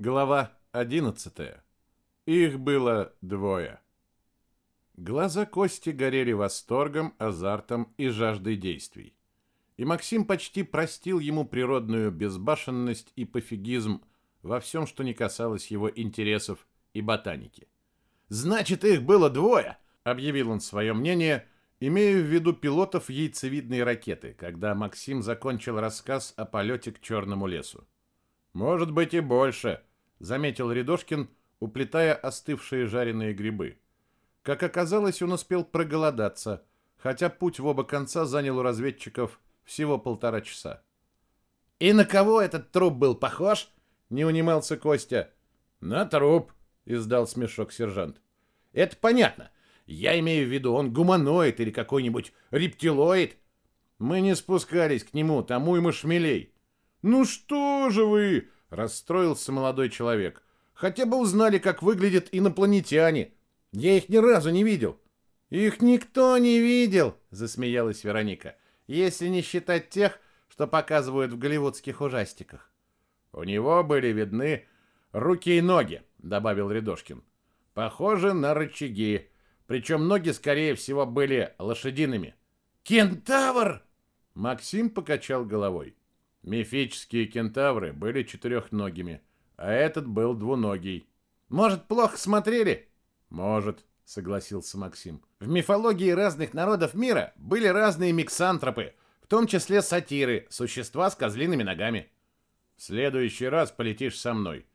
Глава 11. Их было двое. Глаза Кости горели восторгом, азартом и жаждой действий. И Максим почти простил ему природную безбашенность и пофигизм во всем, что не касалось его интересов и ботаники. «Значит, их было двое!» — объявил он свое мнение, имея в виду пилотов яйцевидной ракеты, когда Максим закончил рассказ о полете к Черному лесу. «Может быть и больше», заметил Рядошкин, уплетая остывшие жареные грибы. Как оказалось, он успел проголодаться, хотя путь в оба конца занял у разведчиков всего полтора часа. «И на кого этот труп был похож?» — не унимался Костя. «На труп», — издал смешок сержант. «Это понятно. Я имею в виду, он гуманоид или какой-нибудь рептилоид». Мы не спускались к нему, тому ему шмелей. «Ну что же вы!» Расстроился молодой человек. Хотя бы узнали, как выглядят инопланетяне. Я их ни разу не видел. Их никто не видел, засмеялась Вероника. Если не считать тех, что показывают в голливудских ужастиках. У него были видны руки и ноги, добавил Рядошкин. Похоже на рычаги. Причем ноги, скорее всего, были лошадиными. «Кентавр!» Максим покачал головой. Мифические кентавры были четырехногими, а этот был двуногий. Может, плохо смотрели? Может, согласился Максим. В мифологии разных народов мира были разные миксантропы, в том числе сатиры, существа с козлиными ногами. В следующий раз полетишь со мной.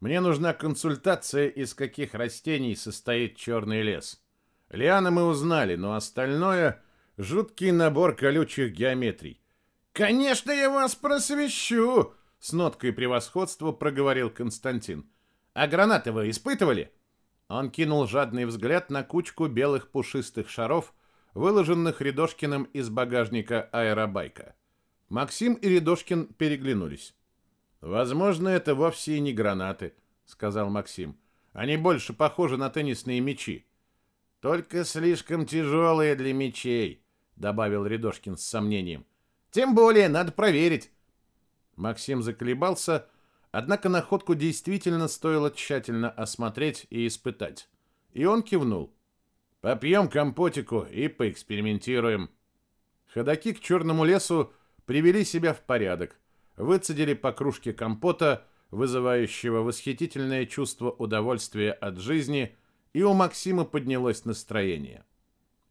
Мне нужна консультация, из каких растений состоит черный лес. Лианы мы узнали, но остальное — жуткий набор колючих геометрий. «Конечно, я вас просвещу!» С ноткой превосходства проговорил Константин. «А гранаты вы испытывали?» Он кинул жадный взгляд на кучку белых пушистых шаров, выложенных Рядошкиным из багажника аэробайка. Максим и Рядошкин переглянулись. «Возможно, это вовсе и не гранаты», — сказал Максим. «Они больше похожи на теннисные мячи». «Только слишком тяжелые для мячей», — добавил Рядошкин с сомнением. Тем более, надо проверить. Максим заколебался, однако находку действительно стоило тщательно осмотреть и испытать. И он кивнул. Попьем компотику и поэкспериментируем. Ходаки к черному лесу привели себя в порядок, выцедили по кружке компота, вызывающего восхитительное чувство удовольствия от жизни, и у Максима поднялось настроение.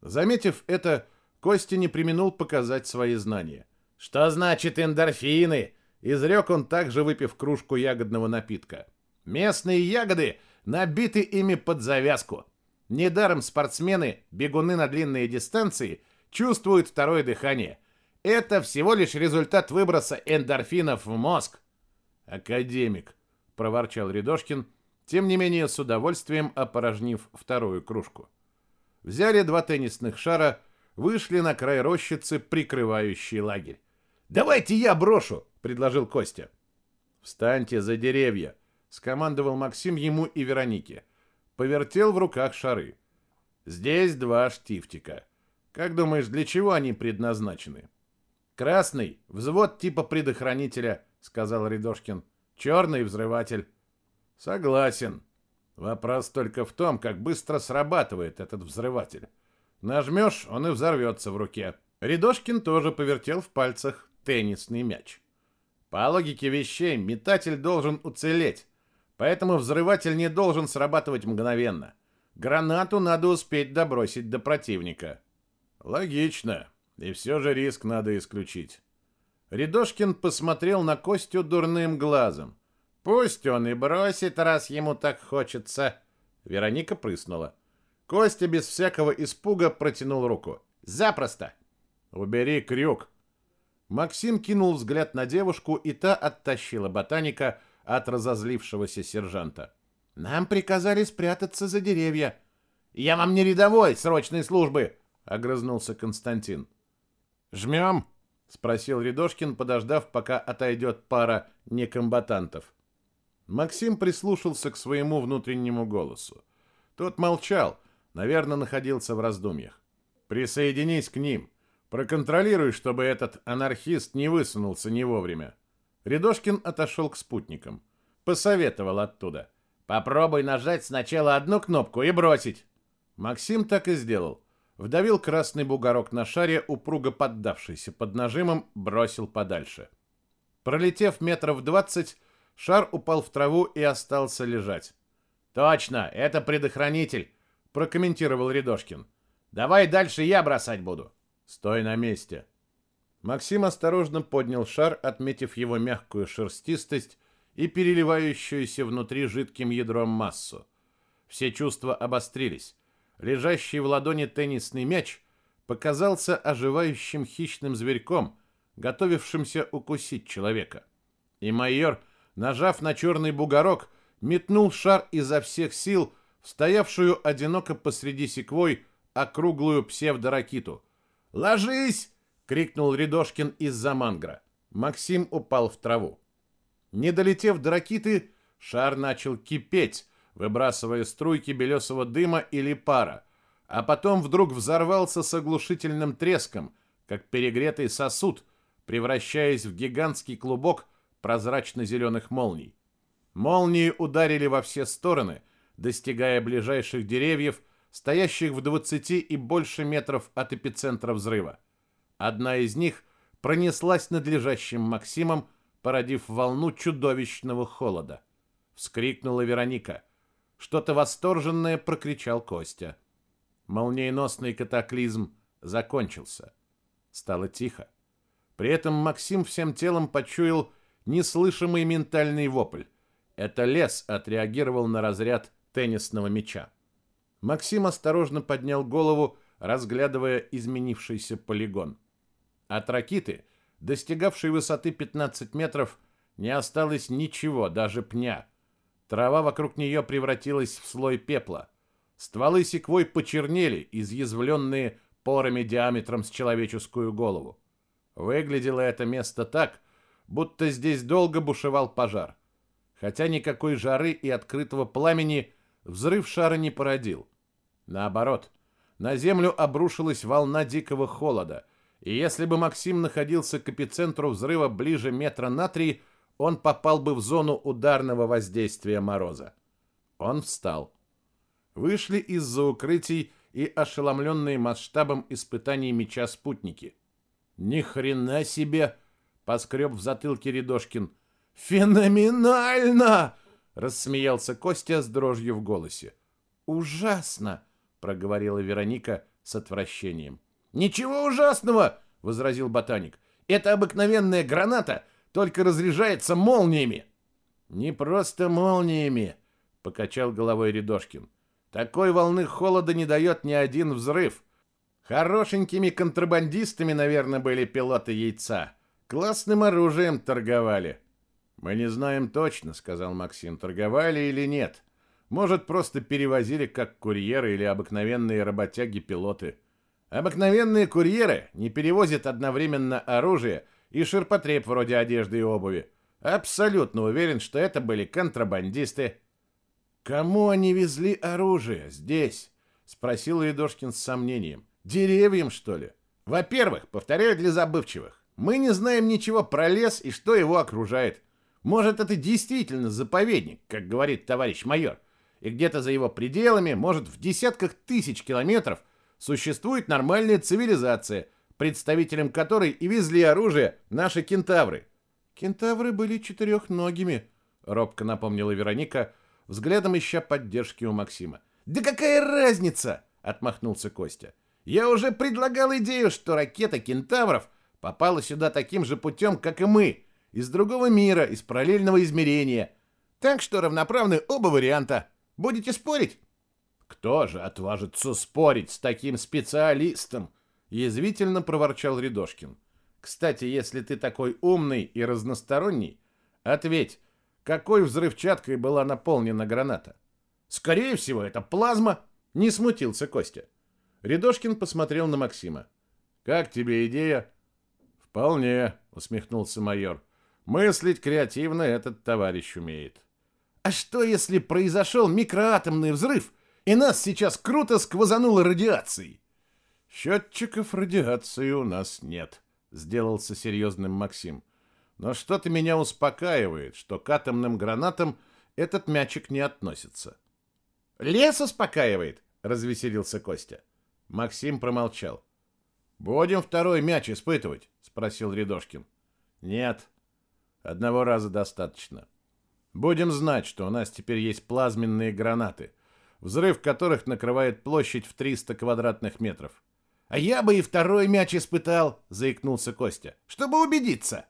Заметив это, Костя не применул показать свои знания. «Что значит эндорфины?» — изрек он, также выпив кружку ягодного напитка. «Местные ягоды набиты ими под завязку. Недаром спортсмены, бегуны на длинные дистанции, чувствуют второе дыхание. Это всего лишь результат выброса эндорфинов в мозг». «Академик», — проворчал Рядошкин, тем не менее с удовольствием опорожнив вторую кружку. Взяли два теннисных шара, вышли на край рощицы, прикрывающий лагерь. «Давайте я брошу!» — предложил Костя. «Встаньте за деревья!» — скомандовал Максим ему и Веронике. Повертел в руках шары. «Здесь два штифтика. Как думаешь, для чего они предназначены?» «Красный — взвод типа предохранителя», — сказал Рядошкин. «Черный — взрыватель». «Согласен. Вопрос только в том, как быстро срабатывает этот взрыватель. Нажмешь, он и взорвется в руке». Рядошкин тоже повертел в пальцах теннисный мяч. По логике вещей, метатель должен уцелеть, поэтому взрыватель не должен срабатывать мгновенно. Гранату надо успеть добросить до противника. Логично, и все же риск надо исключить. Рядошкин посмотрел на Костю дурным глазом. Пусть он и бросит, раз ему так хочется. Вероника прыснула. Костя без всякого испуга протянул руку. Запросто. Убери крюк, Максим кинул взгляд на девушку, и та оттащила ботаника от разозлившегося сержанта. «Нам приказали спрятаться за деревья». «Я вам не рядовой срочной службы!» — огрызнулся Константин. «Жмем?» — спросил Рядошкин, подождав, пока отойдет пара некомбатантов. Максим прислушался к своему внутреннему голосу. Тот молчал, наверное, находился в раздумьях. «Присоединись к ним», Проконтролируй, чтобы этот анархист не высунулся не вовремя. Рядошкин отошел к спутникам. посоветовал оттуда. Попробуй нажать сначала одну кнопку и бросить. Максим так и сделал. Вдавил красный бугорок на шаре, упруго поддавшийся под нажимом, бросил подальше. Пролетев метров двадцать, шар упал в траву и остался лежать. «Точно, это предохранитель», — прокомментировал Рядошкин. «Давай дальше я бросать буду». «Стой на месте». Максим осторожно поднял шар, отметив его мягкую шерстистость и переливающуюся внутри жидким ядром массу. Все чувства обострились. Лежащий в ладони теннисный мяч показался оживающим хищным зверьком, готовившимся укусить человека. И майор, нажав на черный бугорок, метнул шар изо всех сил в стоявшую одиноко посреди секвой округлую псевдоракиту. «Ложись!» — крикнул Рядошкин из-за мангра. Максим упал в траву. Не долетев до ракиты, шар начал кипеть, выбрасывая струйки белесого дыма или пара, а потом вдруг взорвался с оглушительным треском, как перегретый сосуд, превращаясь в гигантский клубок прозрачно-зеленых молний. Молнии ударили во все стороны, достигая ближайших деревьев, стоящих в 20 и больше метров от эпицентра взрыва. Одна из них пронеслась над лежащим Максимом, породив волну чудовищного холода. Вскрикнула Вероника. Что-то восторженное прокричал Костя. Молниеносный катаклизм закончился. Стало тихо. При этом Максим всем телом почуял неслышимый ментальный вопль. Это лес отреагировал на разряд теннисного мяча. Максим осторожно поднял голову, разглядывая изменившийся полигон. От ракиты, достигавшей высоты 15 метров, не осталось ничего, даже пня. Трава вокруг нее превратилась в слой пепла. Стволы секвой почернели, изъязвленные порами диаметром с человеческую голову. Выглядело это место так, будто здесь долго бушевал пожар. Хотя никакой жары и открытого пламени взрыв шара не породил. Наоборот, на землю обрушилась волна дикого холода, и если бы Максим находился к эпицентру взрыва ближе метра на три, он попал бы в зону ударного воздействия мороза. Он встал. Вышли из-за укрытий и ошеломленные масштабом испытаний меча спутники. Ни хрена себе, поскреб в затылке Рядошкин. Феноменально! рассмеялся Костя с дрожью в голосе. Ужасно, проговорила Вероника с отвращением. Ничего ужасного, возразил ботаник. Это обыкновенная граната, только разряжается молниями. Не просто молниями, покачал головой Рядошкин. Такой волны холода не дает ни один взрыв. Хорошенькими контрабандистами, наверное, были пилоты яйца. Классным оружием торговали. Мы не знаем точно, сказал Максим, торговали или нет. Может, просто перевозили как курьеры или обыкновенные работяги-пилоты. Обыкновенные курьеры не перевозят одновременно оружие и ширпотреб вроде одежды и обуви. Абсолютно уверен, что это были контрабандисты. Кому они везли оружие здесь? спросил Едошкин с сомнением. Деревьям, что ли? Во-первых, повторяю для забывчивых, мы не знаем ничего про лес и что его окружает. Может, это действительно заповедник, как говорит товарищ майор, и где-то за его пределами, может, в десятках тысяч километров, существует нормальная цивилизация, представителям которой и везли оружие наши кентавры. Кентавры были четырехногими, робко напомнила Вероника, взглядом ища поддержки у Максима. «Да какая разница?» — отмахнулся Костя. Я уже предлагал идею, что ракета «Кентавров» попала сюда таким же путем, как и мы, из другого мира, из параллельного измерения. Так что равноправны оба варианта. Будете спорить? Кто же отважится спорить с таким специалистом? Язвительно проворчал Рядошкин. Кстати, если ты такой умный и разносторонний, ответь, какой взрывчаткой была наполнена граната? Скорее всего, это плазма, не смутился Костя. Рядошкин посмотрел на Максима. «Как тебе идея?» «Вполне», — усмехнулся майор. «Мыслить креативно этот товарищ умеет». «А что, если произошел микроатомный взрыв, и нас сейчас круто сквозануло радиацией?» «Счетчиков радиации у нас нет», — сделался серьезным Максим. Но что-то меня успокаивает, что к атомным гранатам этот мячик не относится. «Лес успокаивает!» — развеселился Костя. Максим промолчал. «Будем второй мяч испытывать?» — спросил Рядошкин. «Нет, одного раза достаточно. Будем знать, что у нас теперь есть плазменные гранаты, взрыв которых накрывает площадь в 300 квадратных метров. «А я бы и второй мяч испытал», — заикнулся Костя, — «чтобы убедиться».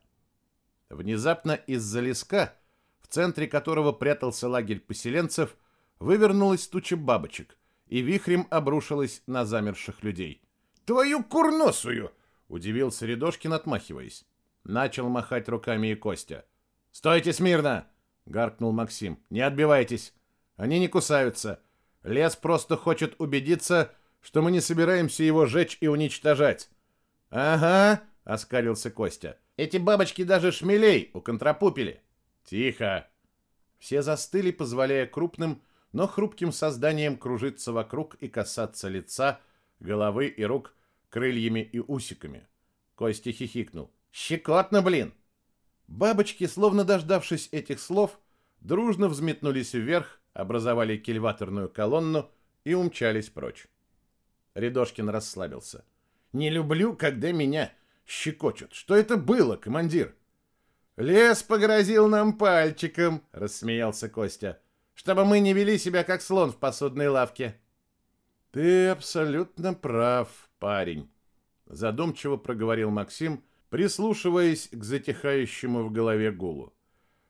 Внезапно из-за леска, в центре которого прятался лагерь поселенцев, вывернулась туча бабочек и вихрем обрушилась на замерших людей. «Твою курносую!» — удивился Рядошкин, отмахиваясь. Начал махать руками и Костя. «Стойте смирно!» — гаркнул Максим. «Не отбивайтесь! Они не кусаются. Лес просто хочет убедиться, что мы не собираемся его жечь и уничтожать. Ага, оскалился Костя. Эти бабочки даже шмелей уконтрапупили. Тихо. Все застыли, позволяя крупным, но хрупким созданиям кружиться вокруг и касаться лица, головы и рук крыльями и усиками. Костя хихикнул. «Щекотно, блин!» Бабочки, словно дождавшись этих слов, дружно взметнулись вверх, образовали кильваторную колонну и умчались прочь. Рядошкин расслабился. «Не люблю, когда меня щекочут. Что это было, командир?» «Лес погрозил нам пальчиком», — рассмеялся Костя, «чтобы мы не вели себя, как слон в посудной лавке». «Ты абсолютно прав, парень», — задумчиво проговорил Максим, прислушиваясь к затихающему в голове гулу.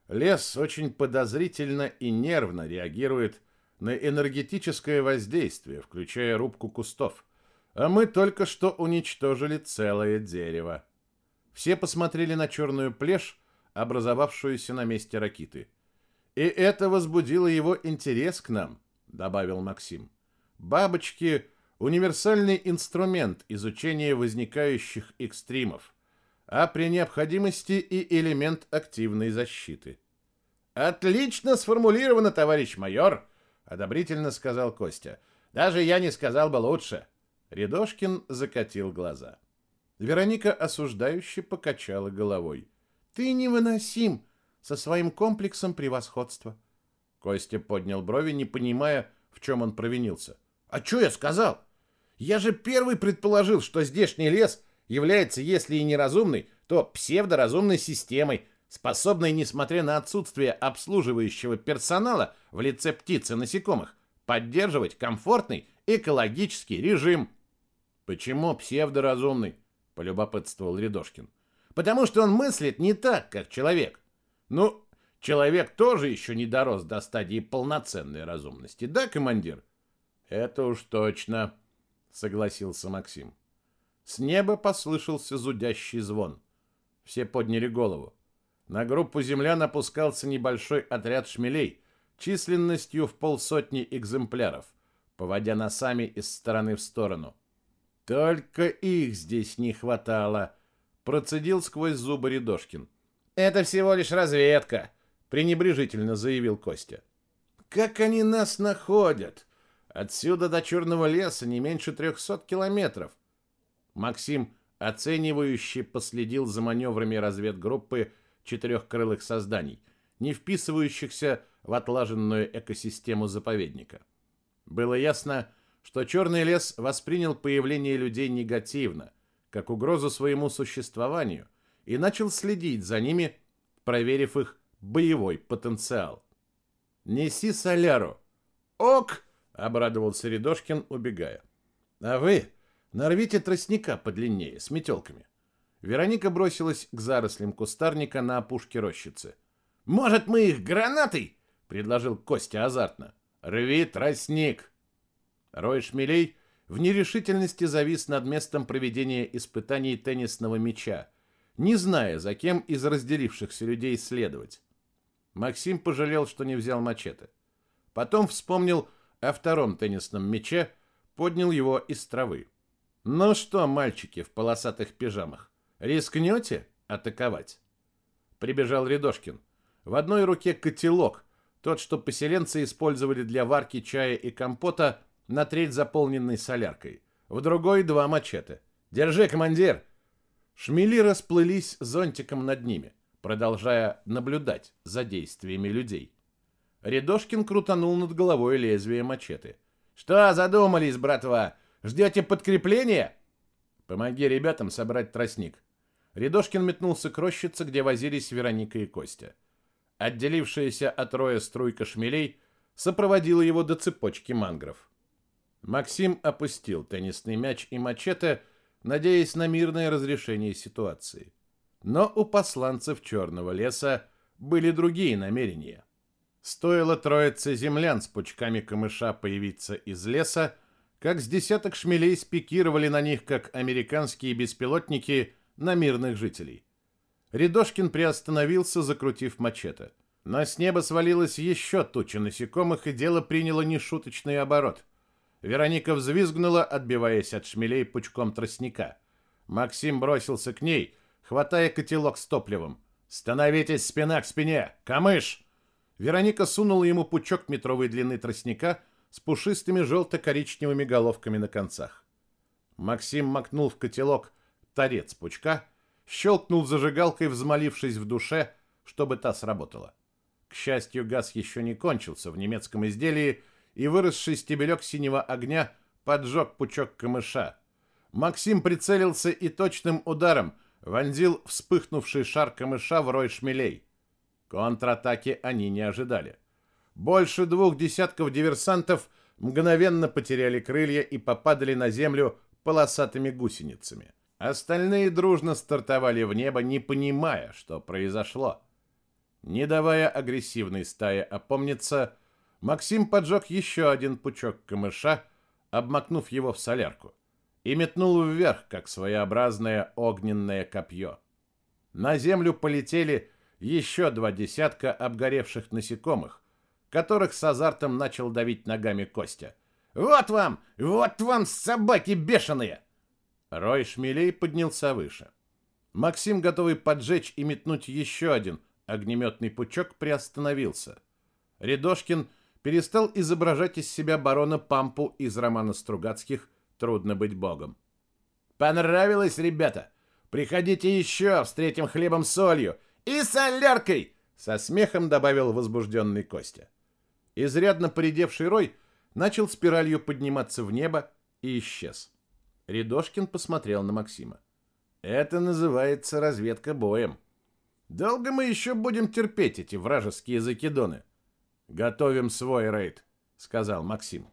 Лес очень подозрительно и нервно реагирует на энергетическое воздействие, включая рубку кустов. А мы только что уничтожили целое дерево. Все посмотрели на черную плешь, образовавшуюся на месте ракиты. И это возбудило его интерес к нам, добавил Максим. Бабочки — универсальный инструмент изучения возникающих экстримов, а при необходимости и элемент активной защиты. «Отлично сформулировано, товарищ майор!» одобрительно сказал Костя. Даже я не сказал бы лучше. Рядошкин закатил глаза. Вероника осуждающе покачала головой. Ты невыносим со своим комплексом превосходства. Костя поднял брови, не понимая, в чем он провинился. А что я сказал? Я же первый предположил, что здешний лес является, если и неразумной, то псевдоразумной системой, способной, несмотря на отсутствие обслуживающего персонала в лице птиц и насекомых, поддерживать комфортный экологический режим. Почему псевдоразумный? полюбопытствовал Рядошкин. Потому что он мыслит не так, как человек. Ну, человек тоже еще не дорос до стадии полноценной разумности, да, командир? Это уж точно, согласился Максим. С неба послышался зудящий звон. Все подняли голову. На группу землян опускался небольшой отряд шмелей численностью в полсотни экземпляров, поводя носами из стороны в сторону. Только их здесь не хватало, процедил сквозь зубы Рядошкин. Это всего лишь разведка, пренебрежительно заявил Костя. Как они нас находят? Отсюда до Черного леса не меньше трехсот километров. Максим оценивающе последил за маневрами разведгруппы четырехкрылых созданий, не вписывающихся в отлаженную экосистему заповедника. Было ясно, что Черный лес воспринял появление людей негативно, как угрозу своему существованию, и начал следить за ними, проверив их боевой потенциал. «Неси соляру!» «Ок!» — обрадовался Рядошкин, убегая. «А вы нарвите тростника подлиннее, с метелками. Вероника бросилась к зарослям кустарника на опушке рощицы. «Может, мы их гранатой?» — предложил Костя азартно. «Рви тростник!» Рой шмелей в нерешительности завис над местом проведения испытаний теннисного мяча, не зная, за кем из разделившихся людей следовать. Максим пожалел, что не взял мачете. Потом вспомнил о втором теннисном мяче, поднял его из травы. «Ну что, мальчики в полосатых пижамах, Рискнете атаковать? Прибежал Рядошкин. В одной руке котелок, тот, что поселенцы использовали для варки чая и компота, на треть заполненный соляркой. В другой два мачете. «Держи, командир!» Шмели расплылись зонтиком над ними. продолжая наблюдать за действиями людей. Рядошкин крутанул над головой лезвие мачете. «Что задумались, братва? Ждете подкрепления?» «Помоги ребятам собрать тростник». Рядошкин метнулся к рощице, где возились Вероника и Костя. Отделившаяся от роя струйка шмелей сопроводила его до цепочки мангров. Максим опустил теннисный мяч и мачете, надеясь на мирное разрешение ситуации. Но у посланцев Черного леса были другие намерения. Стоило троице землян с пучками камыша появиться из леса, как с десяток шмелей спикировали на них, как американские беспилотники, на мирных жителей. Рядошкин приостановился, закрутив мачете. Но с неба свалилась еще туча насекомых, и дело приняло нешуточный оборот. Вероника взвизгнула, отбиваясь от шмелей пучком тростника. Максим бросился к ней, хватая котелок с топливом. «Становитесь спина к спине! Камыш!» Вероника сунула ему пучок метровой длины тростника с пушистыми желто-коричневыми головками на концах. Максим макнул в котелок торец пучка, щелкнул зажигалкой, взмолившись в душе, чтобы та сработала. К счастью, газ еще не кончился в немецком изделии, и выросший стебелек синего огня поджег пучок камыша. Максим прицелился и точным ударом вонзил вспыхнувший шар камыша в рой шмелей. Контратаки они не ожидали. Больше двух десятков диверсантов мгновенно потеряли крылья и попадали на землю полосатыми гусеницами. Остальные дружно стартовали в небо, не понимая, что произошло. Не давая агрессивной стае опомниться, Максим поджег еще один пучок камыша, обмакнув его в солярку, и метнул вверх, как своеобразное огненное копье. На землю полетели еще два десятка обгоревших насекомых, которых с азартом начал давить ногами Костя. «Вот вам! Вот вам, собаки бешеные!» Рой шмелей поднялся выше. Максим, готовый поджечь и метнуть еще один огнеметный пучок, приостановился. Рядошкин перестал изображать из себя барона Пампу из романа Стругацких «Трудно быть богом». «Понравилось, ребята? Приходите еще, встретим хлебом солью и соляркой!» Со смехом добавил возбужденный Костя. Изрядно поредевший рой начал спиралью подниматься в небо и исчез. Рядошкин посмотрел на Максима. «Это называется разведка боем. Долго мы еще будем терпеть эти вражеские закидоны?» «Готовим свой рейд», — сказал Максим.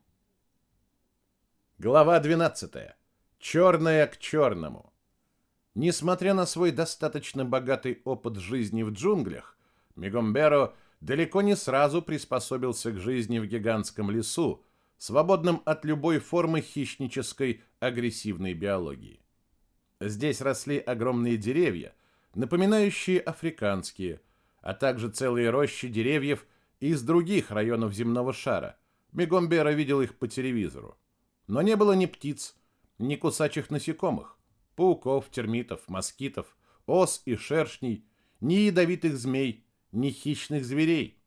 Глава 12. Черное к черному. Несмотря на свой достаточно богатый опыт жизни в джунглях, Мегомберо далеко не сразу приспособился к жизни в гигантском лесу, свободном от любой формы хищнической агрессивной биологии. Здесь росли огромные деревья, напоминающие африканские, а также целые рощи деревьев из других районов земного шара. Мегомбера видел их по телевизору. Но не было ни птиц, ни кусачих насекомых пауков, термитов, москитов, ос и шершней, ни ядовитых змей, ни хищных зверей.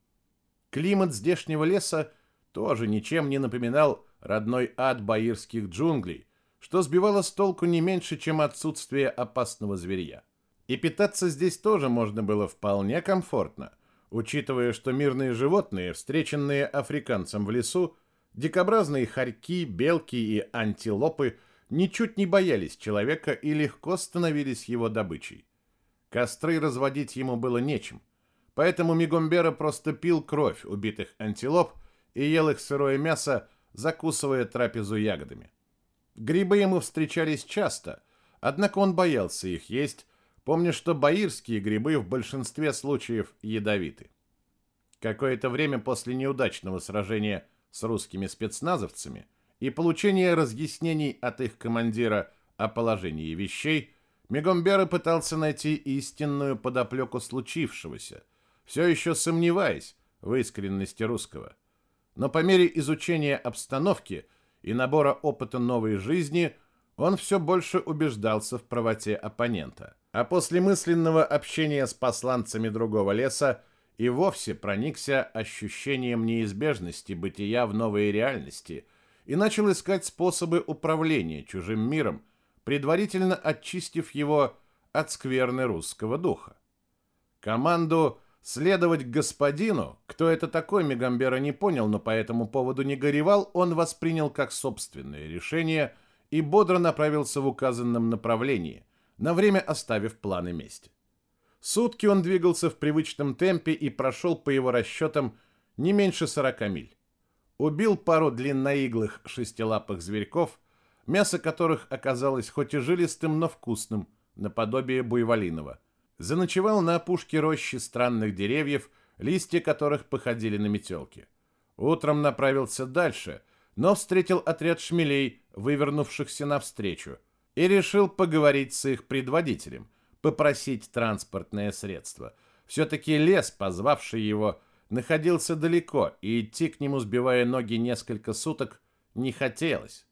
Климат здешнего леса тоже ничем не напоминал родной ад баирских джунглей, что сбивало с толку не меньше, чем отсутствие опасного зверя. И питаться здесь тоже можно было вполне комфортно, учитывая, что мирные животные, встреченные африканцам в лесу, дикобразные хорьки, белки и антилопы – ничуть не боялись человека и легко становились его добычей. Костры разводить ему было нечем, поэтому Мигомбера просто пил кровь убитых антилоп и ел их сырое мясо, закусывая трапезу ягодами. Грибы ему встречались часто, однако он боялся их есть, помня, что баирские грибы в большинстве случаев ядовиты. Какое-то время после неудачного сражения с русскими спецназовцами – и получения разъяснений от их командира о положении вещей, Мегомбера пытался найти истинную подоплеку случившегося, все еще сомневаясь в искренности русского. Но по мере изучения обстановки и набора опыта новой жизни он все больше убеждался в правоте оппонента. А после мысленного общения с посланцами другого леса и вовсе проникся ощущением неизбежности бытия в новой реальности – и начал искать способы управления чужим миром, предварительно очистив его от скверны русского духа. Команду следовать господину, кто это такой, Мегамбера не понял, но по этому поводу не горевал, он воспринял как собственное решение и бодро направился в указанном направлении, на время оставив планы мести. Сутки он двигался в привычном темпе и прошел, по его расчетам, не меньше 40 миль. Убил пару длинноиглых шестилапых зверьков, мясо которых оказалось хоть и жилистым, но вкусным, наподобие буйволиного. Заночевал на опушке рощи странных деревьев, листья которых походили на метелки. Утром направился дальше, но встретил отряд шмелей, вывернувшихся навстречу, и решил поговорить с их предводителем, попросить транспортное средство. Все-таки лес, позвавший его, находился далеко, и идти к нему, сбивая ноги несколько суток, не хотелось.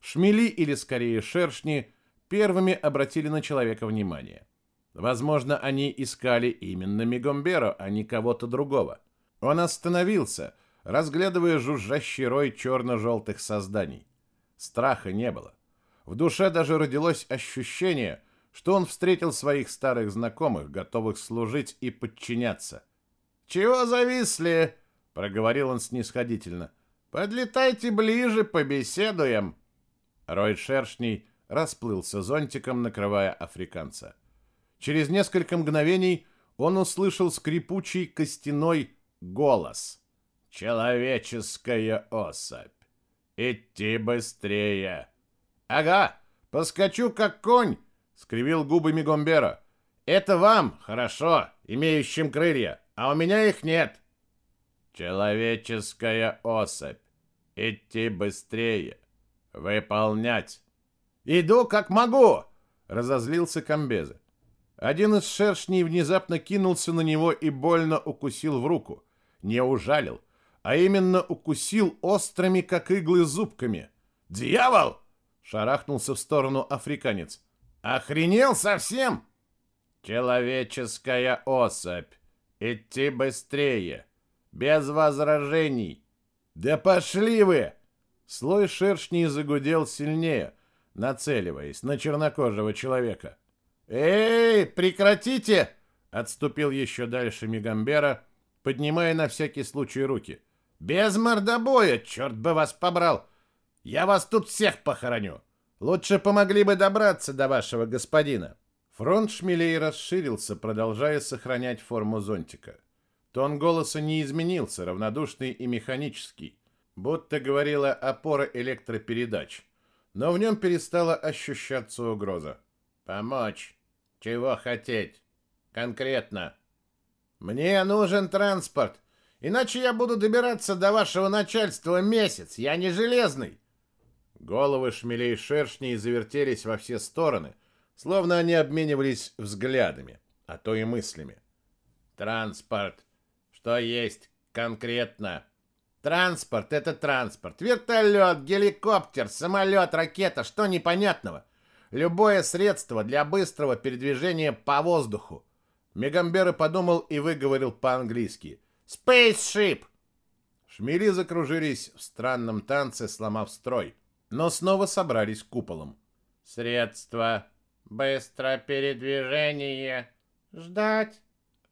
Шмели, или скорее шершни, первыми обратили на человека внимание. Возможно, они искали именно Мегомберо, а не кого-то другого. Он остановился, разглядывая жужжащий рой черно-желтых созданий. Страха не было. В душе даже родилось ощущение, что он встретил своих старых знакомых, готовых служить и подчиняться. «Чего зависли?» — проговорил он снисходительно. «Подлетайте ближе, побеседуем». Рой шершней расплылся зонтиком, накрывая африканца. Через несколько мгновений он услышал скрипучий костяной голос. «Человеческая особь! Идти быстрее!» «Ага, поскочу как конь!» — скривил губы Мигомбера. «Это вам, хорошо, имеющим крылья, а у меня их нет!» «Человеческая особь! Идти быстрее! «Выполнять!» «Иду, как могу!» — разозлился Камбеза. Один из шершней внезапно кинулся на него и больно укусил в руку. Не ужалил, а именно укусил острыми, как иглы, зубками. «Дьявол!» — шарахнулся в сторону африканец. «Охренел совсем?» «Человеческая особь! Идти быстрее! Без возражений!» «Да пошли вы!» Слой шершней загудел сильнее, нацеливаясь на чернокожего человека. «Эй, прекратите!» — отступил еще дальше Мегамбера, поднимая на всякий случай руки. «Без мордобоя, черт бы вас побрал! Я вас тут всех похороню! Лучше помогли бы добраться до вашего господина!» Фронт шмелей расширился, продолжая сохранять форму зонтика. Тон голоса не изменился, равнодушный и механический будто говорила опора электропередач, но в нем перестала ощущаться угроза. «Помочь? Чего хотеть? Конкретно?» «Мне нужен транспорт, иначе я буду добираться до вашего начальства месяц, я не железный!» Головы шмелей шершней завертелись во все стороны, словно они обменивались взглядами, а то и мыслями. «Транспорт! Что есть конкретно?» Транспорт — это транспорт. Вертолет, геликоптер, самолет, ракета, что непонятного? Любое средство для быстрого передвижения по воздуху. Мегамбера подумал и выговорил по-английски. «Spaceship!» Шмели закружились в странном танце, сломав строй, но снова собрались куполом. «Средство. Быстро передвижение. Ждать!»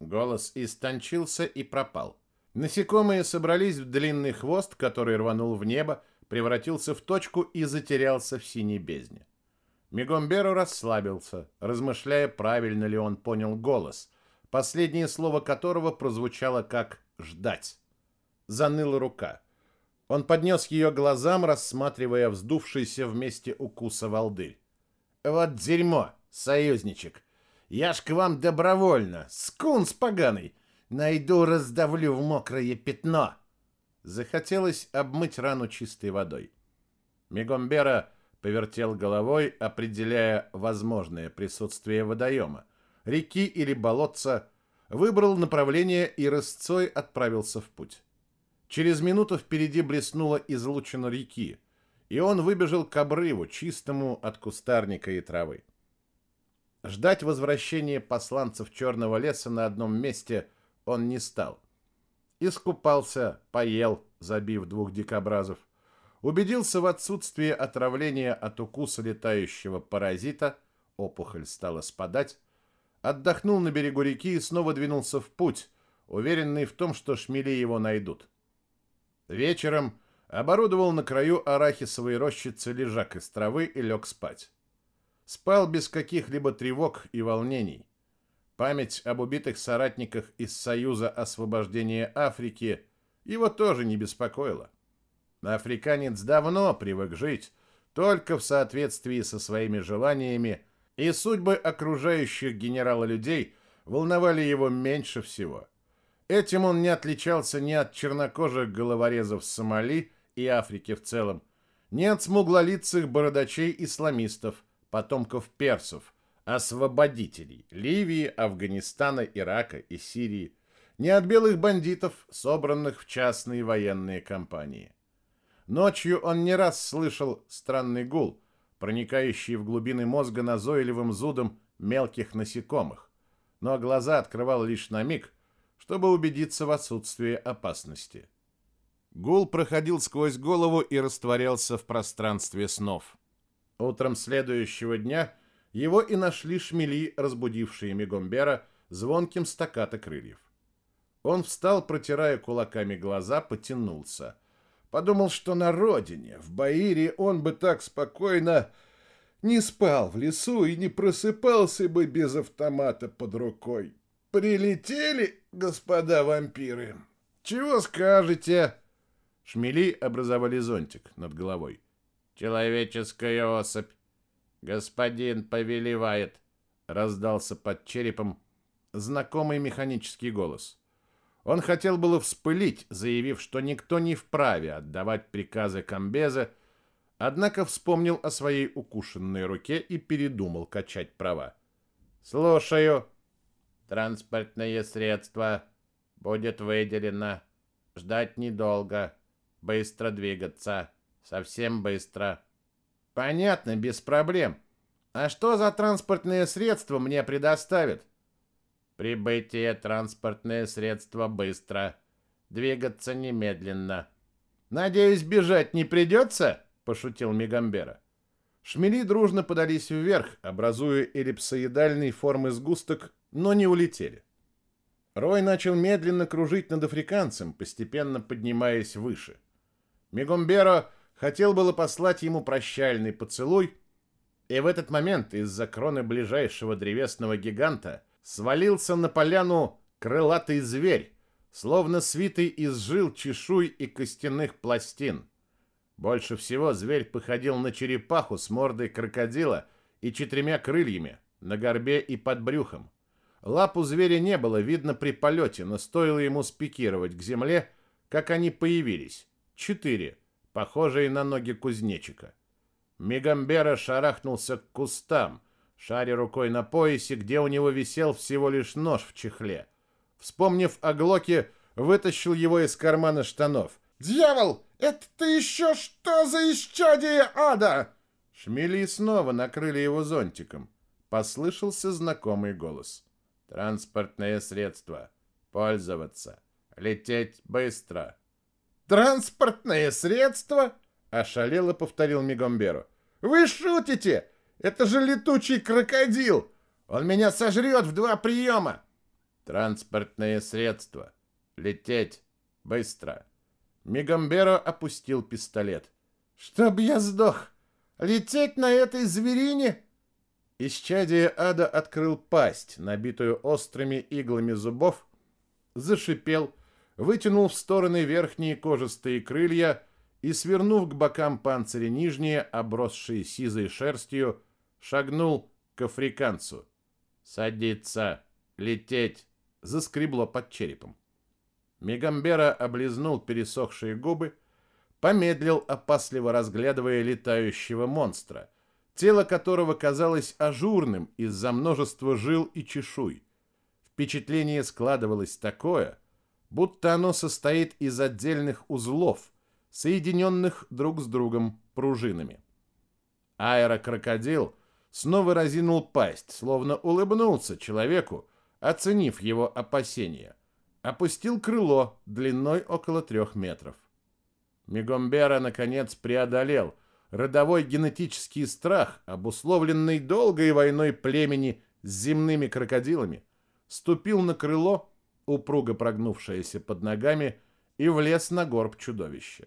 Голос истончился и пропал. Насекомые собрались в длинный хвост, который рванул в небо, превратился в точку и затерялся в синей бездне. Мегомберу расслабился, размышляя, правильно ли он понял голос, последнее слово которого прозвучало как «ждать». Заныла рука. Он поднес ее глазам, рассматривая вздувшийся вместе укуса волдырь. «Вот дерьмо, союзничек! Я ж к вам добровольно, скунс поганый! Найду, раздавлю в мокрое пятно. Захотелось обмыть рану чистой водой. Мегомбера повертел головой, определяя возможное присутствие водоема, реки или болотца, выбрал направление и рысцой отправился в путь. Через минуту впереди блеснула излучина реки, и он выбежал к обрыву, чистому от кустарника и травы. Ждать возвращения посланцев Черного леса на одном месте – он не стал. Искупался, поел, забив двух дикобразов. Убедился в отсутствии отравления от укуса летающего паразита, опухоль стала спадать, отдохнул на берегу реки и снова двинулся в путь, уверенный в том, что шмели его найдут. Вечером оборудовал на краю арахисовой рощицы лежак из травы и лег спать. Спал без каких-либо тревог и волнений. Память об убитых соратниках из Союза освобождения Африки его тоже не беспокоила. Африканец давно привык жить только в соответствии со своими желаниями, и судьбы окружающих генерала людей волновали его меньше всего. Этим он не отличался ни от чернокожих головорезов Сомали и Африки в целом, ни от смуглолицых бородачей-исламистов, потомков персов, освободителей Ливии, Афганистана, Ирака и Сирии, ни от белых бандитов, собранных в частные военные компании. Ночью он не раз слышал странный гул, проникающий в глубины мозга назойливым зудом мелких насекомых, но глаза открывал лишь на миг, чтобы убедиться в отсутствии опасности. Гул проходил сквозь голову и растворялся в пространстве снов. Утром следующего дня его и нашли шмели, разбудившие Мегомбера звонким стаката крыльев. Он встал, протирая кулаками глаза, потянулся — Подумал, что на родине, в Баире, он бы так спокойно не спал в лесу и не просыпался бы без автомата под рукой. Прилетели, господа вампиры? Чего скажете? Шмели образовали зонтик над головой. Человеческая особь. Господин повелевает, раздался под черепом знакомый механический голос. Он хотел было вспылить, заявив, что никто не вправе отдавать приказы Камбезе, однако вспомнил о своей укушенной руке и передумал качать права. «Слушаю. Транспортное средство будет выделено. Ждать недолго. Быстро двигаться. Совсем быстро». «Понятно, без проблем. А что за транспортное средство мне предоставят?» Прибытие транспортное средство быстро. Двигаться немедленно. Надеюсь, бежать не придется? Пошутил Мегамбера. Шмели дружно подались вверх, образуя эллипсоидальной формы сгусток, но не улетели. Рой начал медленно кружить над африканцем, постепенно поднимаясь выше. Мегомберо хотел было послать ему прощальный поцелуй, и в этот момент из-за кроны ближайшего древесного гиганта свалился на поляну крылатый зверь, словно свитый из жил, чешуй и костяных пластин. Больше всего зверь походил на черепаху с мордой крокодила и четырьмя крыльями, на горбе и под брюхом. Лапу зверя не было видно при полете, но стоило ему спикировать к земле, как они появились. Четыре, похожие на ноги кузнечика. Мегамбера шарахнулся к кустам, шаря рукой на поясе, где у него висел всего лишь нож в чехле. Вспомнив о Глоке, вытащил его из кармана штанов. «Дьявол! Это ты еще что за исчадие ада?» Шмели снова накрыли его зонтиком. Послышался знакомый голос. «Транспортное средство. Пользоваться. Лететь быстро». «Транспортное средство?» — ошалело повторил Мигомберу. «Вы шутите? Это же летучий крокодил! Он меня сожрет в два приема!» «Транспортное средство. Лететь. Быстро!» Мегамберо опустил пистолет. «Чтоб я сдох! Лететь на этой зверине?» Исчадие ада открыл пасть, набитую острыми иглами зубов, зашипел, вытянул в стороны верхние кожистые крылья и, свернув к бокам панциря нижние, обросшие сизой шерстью, шагнул к африканцу. «Садиться! Лететь!» заскребло под черепом. Мегамбера облизнул пересохшие губы, помедлил, опасливо разглядывая летающего монстра, тело которого казалось ажурным из-за множества жил и чешуй. Впечатление складывалось такое, будто оно состоит из отдельных узлов, соединенных друг с другом пружинами. Аэрокрокодил снова разинул пасть, словно улыбнулся человеку, оценив его опасения. Опустил крыло длиной около трех метров. Мегомбера, наконец, преодолел родовой генетический страх, обусловленный долгой войной племени с земными крокодилами, ступил на крыло, упруго прогнувшееся под ногами, и влез на горб чудовища.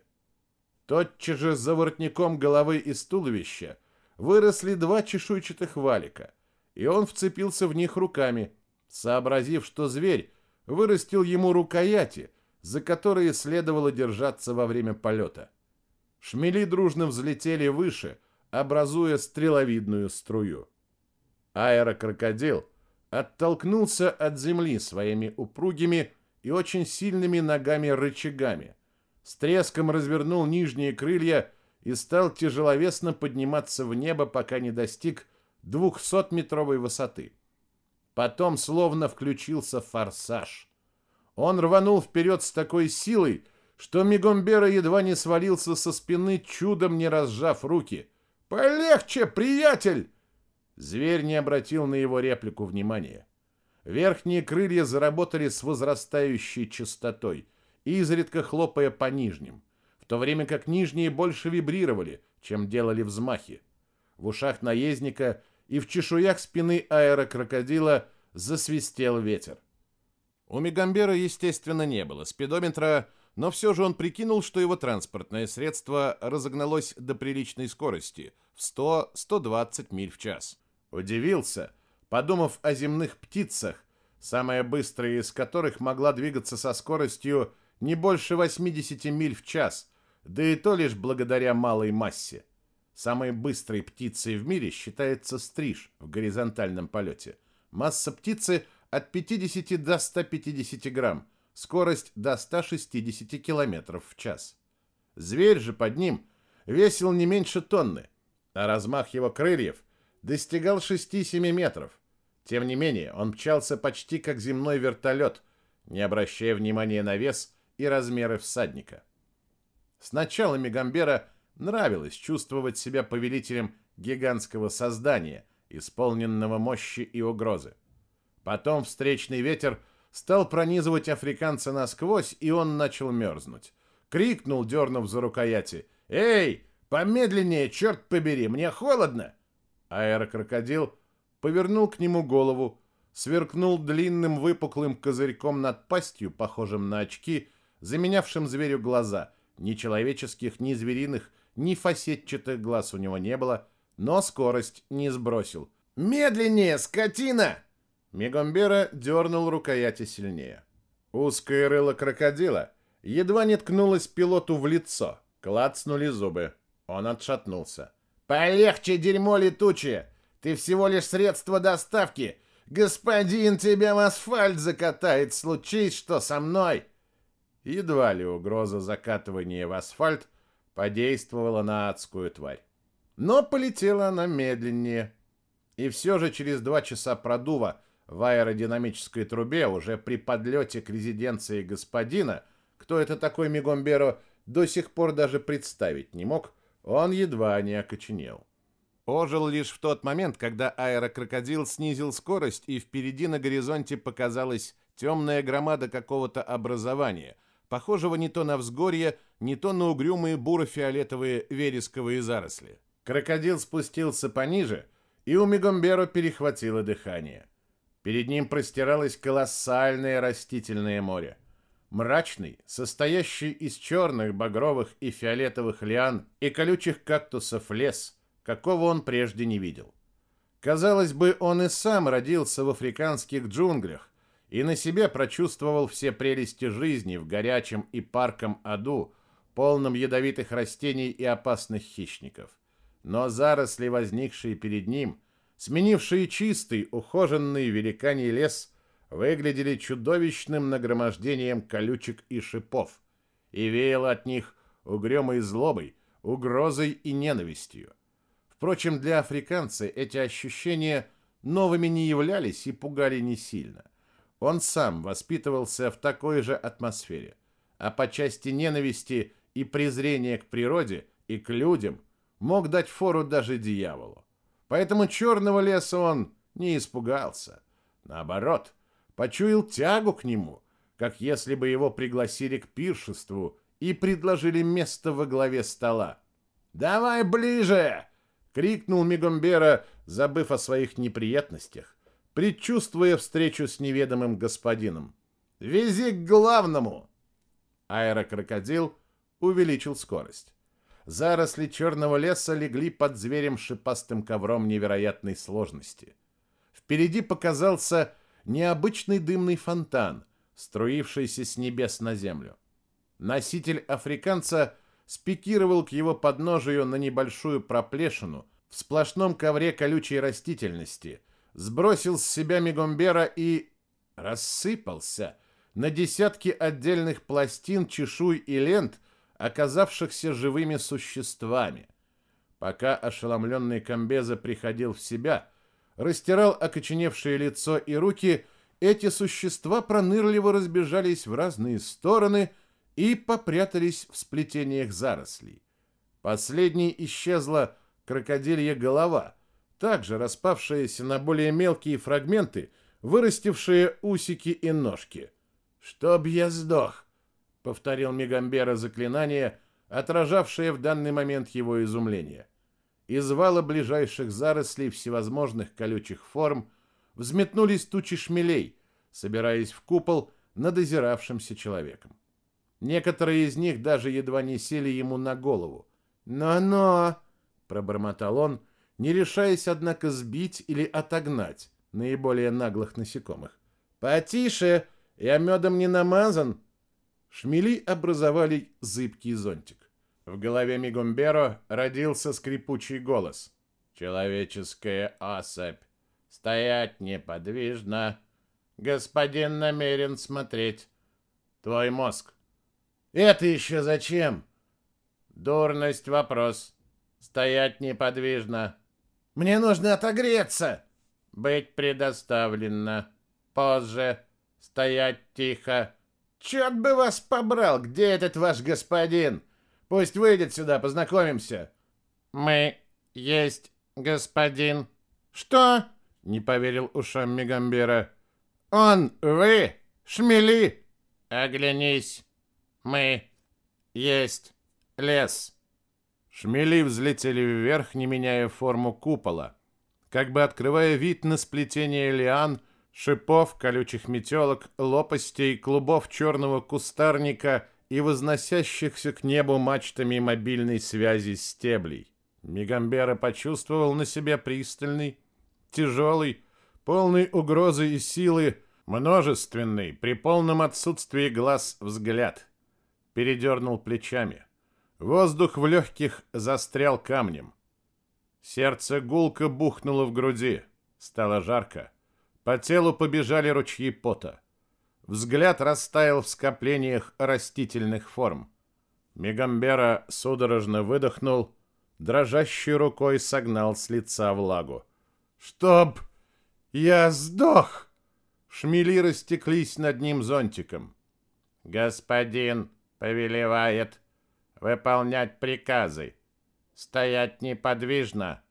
Тотчас же за воротником головы из туловища выросли два чешуйчатых валика, и он вцепился в них руками, сообразив, что зверь вырастил ему рукояти, за которые следовало держаться во время полета. Шмели дружно взлетели выше, образуя стреловидную струю. Аэрокрокодил оттолкнулся от земли своими упругими и очень сильными ногами-рычагами, с треском развернул нижние крылья и стал тяжеловесно подниматься в небо, пока не достиг 200-метровой высоты. Потом словно включился форсаж. Он рванул вперед с такой силой, что Мигомбера едва не свалился со спины, чудом не разжав руки. «Полегче, приятель!» Зверь не обратил на его реплику внимания. Верхние крылья заработали с возрастающей частотой, изредка хлопая по нижним, то время как нижние больше вибрировали, чем делали взмахи. В ушах наездника и в чешуях спины аэрокрокодила засвистел ветер. У Мегамбера, естественно, не было спидометра, но все же он прикинул, что его транспортное средство разогналось до приличной скорости в 100-120 миль в час. Удивился, подумав о земных птицах, самая быстрая из которых могла двигаться со скоростью не больше 80 миль в час, да и то лишь благодаря малой массе. Самой быстрой птицей в мире считается стриж в горизонтальном полете. Масса птицы от 50 до 150 грамм, скорость до 160 километров в час. Зверь же под ним весил не меньше тонны, а размах его крыльев достигал 6-7 метров. Тем не менее, он мчался почти как земной вертолет, не обращая внимания на вес и размеры всадника. Сначала Мегамбера нравилось чувствовать себя повелителем гигантского создания, исполненного мощи и угрозы. Потом встречный ветер стал пронизывать африканца насквозь, и он начал мерзнуть. Крикнул, дернув за рукояти. «Эй, помедленнее, черт побери, мне холодно!» Аэрокрокодил повернул к нему голову, сверкнул длинным выпуклым козырьком над пастью, похожим на очки, заменявшим зверю глаза. Ни человеческих, ни звериных, ни фасетчатых глаз у него не было, но скорость не сбросил. «Медленнее, скотина!» Мегомбера дернул рукояти сильнее. Узкое рыло крокодила едва не ткнулось пилоту в лицо. Клацнули зубы. Он отшатнулся. «Полегче, дерьмо летучее! Ты всего лишь средство доставки! Господин тебя в асфальт закатает, случись что со мной!» Едва ли угроза закатывания в асфальт подействовала на адскую тварь. Но полетела она медленнее. И все же через два часа продува в аэродинамической трубе уже при подлете к резиденции господина, кто это такой Мегомберо, до сих пор даже представить не мог, он едва не окоченел. Ожил лишь в тот момент, когда аэрокрокодил снизил скорость, и впереди на горизонте показалась темная громада какого-то образования, похожего не то на взгорье, не то на угрюмые буро-фиолетовые вересковые заросли. Крокодил спустился пониже, и у Мегомберо перехватило дыхание. Перед ним простиралось колоссальное растительное море. Мрачный, состоящий из черных, багровых и фиолетовых лиан и колючих кактусов лес, какого он прежде не видел. Казалось бы, он и сам родился в африканских джунглях и на себе прочувствовал все прелести жизни в горячем и парком аду, полном ядовитых растений и опасных хищников. Но заросли, возникшие перед ним – сменившие чистый, ухоженный великаний лес, выглядели чудовищным нагромождением колючек и шипов, и веяло от них угрюмой злобой, угрозой и ненавистью. Впрочем, для африканца эти ощущения новыми не являлись и пугали не сильно. Он сам воспитывался в такой же атмосфере, а по части ненависти и презрения к природе и к людям мог дать фору даже дьяволу. Поэтому черного леса он не испугался. Наоборот, почуял тягу к нему, как если бы его пригласили к пиршеству и предложили место во главе стола. «Давай ближе!» — крикнул Мигомбера, забыв о своих неприятностях, предчувствуя встречу с неведомым господином. «Вези к главному!» Аэрокрокодил увеличил скорость. Заросли черного леса легли под зверем шипастым ковром невероятной сложности. Впереди показался необычный дымный фонтан, струившийся с небес на землю. Носитель африканца спикировал к его подножию на небольшую проплешину в сплошном ковре колючей растительности, сбросил с себя Мегомбера и рассыпался на десятки отдельных пластин, чешуй и лент, оказавшихся живыми существами. Пока ошеломленный Камбеза приходил в себя, растирал окоченевшее лицо и руки, эти существа пронырливо разбежались в разные стороны и попрятались в сплетениях зарослей. Последней исчезла крокодилья голова, также распавшаяся на более мелкие фрагменты, вырастившие усики и ножки. «Чтоб я сдох!» — повторил Мегамбера заклинание, отражавшее в данный момент его изумление. Из вала ближайших зарослей всевозможных колючих форм взметнулись тучи шмелей, собираясь в купол над озиравшимся человеком. Некоторые из них даже едва не сели ему на голову. «Но-но!» — пробормотал он, не решаясь, однако, сбить или отогнать наиболее наглых насекомых. «Потише! Я медом не намазан!» Шмели образовали зыбкий зонтик. В голове Мигумберо родился скрипучий голос. «Человеческая особь! Стоять неподвижно! Господин намерен смотреть. Твой мозг!» «Это еще зачем?» «Дурность вопрос. Стоять неподвижно. Мне нужно отогреться!» «Быть предоставлено. Позже. Стоять тихо. Черт бы вас побрал! Где этот ваш господин? Пусть выйдет сюда, познакомимся. Мы есть господин. Что? Не поверил ушам Мегамбера. Он, вы, шмели. Оглянись. Мы есть лес. Шмели взлетели вверх, не меняя форму купола, как бы открывая вид на сплетение лиан, шипов, колючих метелок, лопастей, клубов черного кустарника и возносящихся к небу мачтами мобильной связи стеблей. Мигамбера почувствовал на себе пристальный, тяжелый, полный угрозы и силы, множественный, при полном отсутствии глаз взгляд. Передернул плечами. Воздух в легких застрял камнем. Сердце гулко бухнуло в груди. Стало жарко. По телу побежали ручьи пота. Взгляд растаял в скоплениях растительных форм. Мегамбера судорожно выдохнул, дрожащей рукой согнал с лица влагу. «Чтоб я сдох!» Шмели растеклись над ним зонтиком. «Господин повелевает выполнять приказы, стоять неподвижно,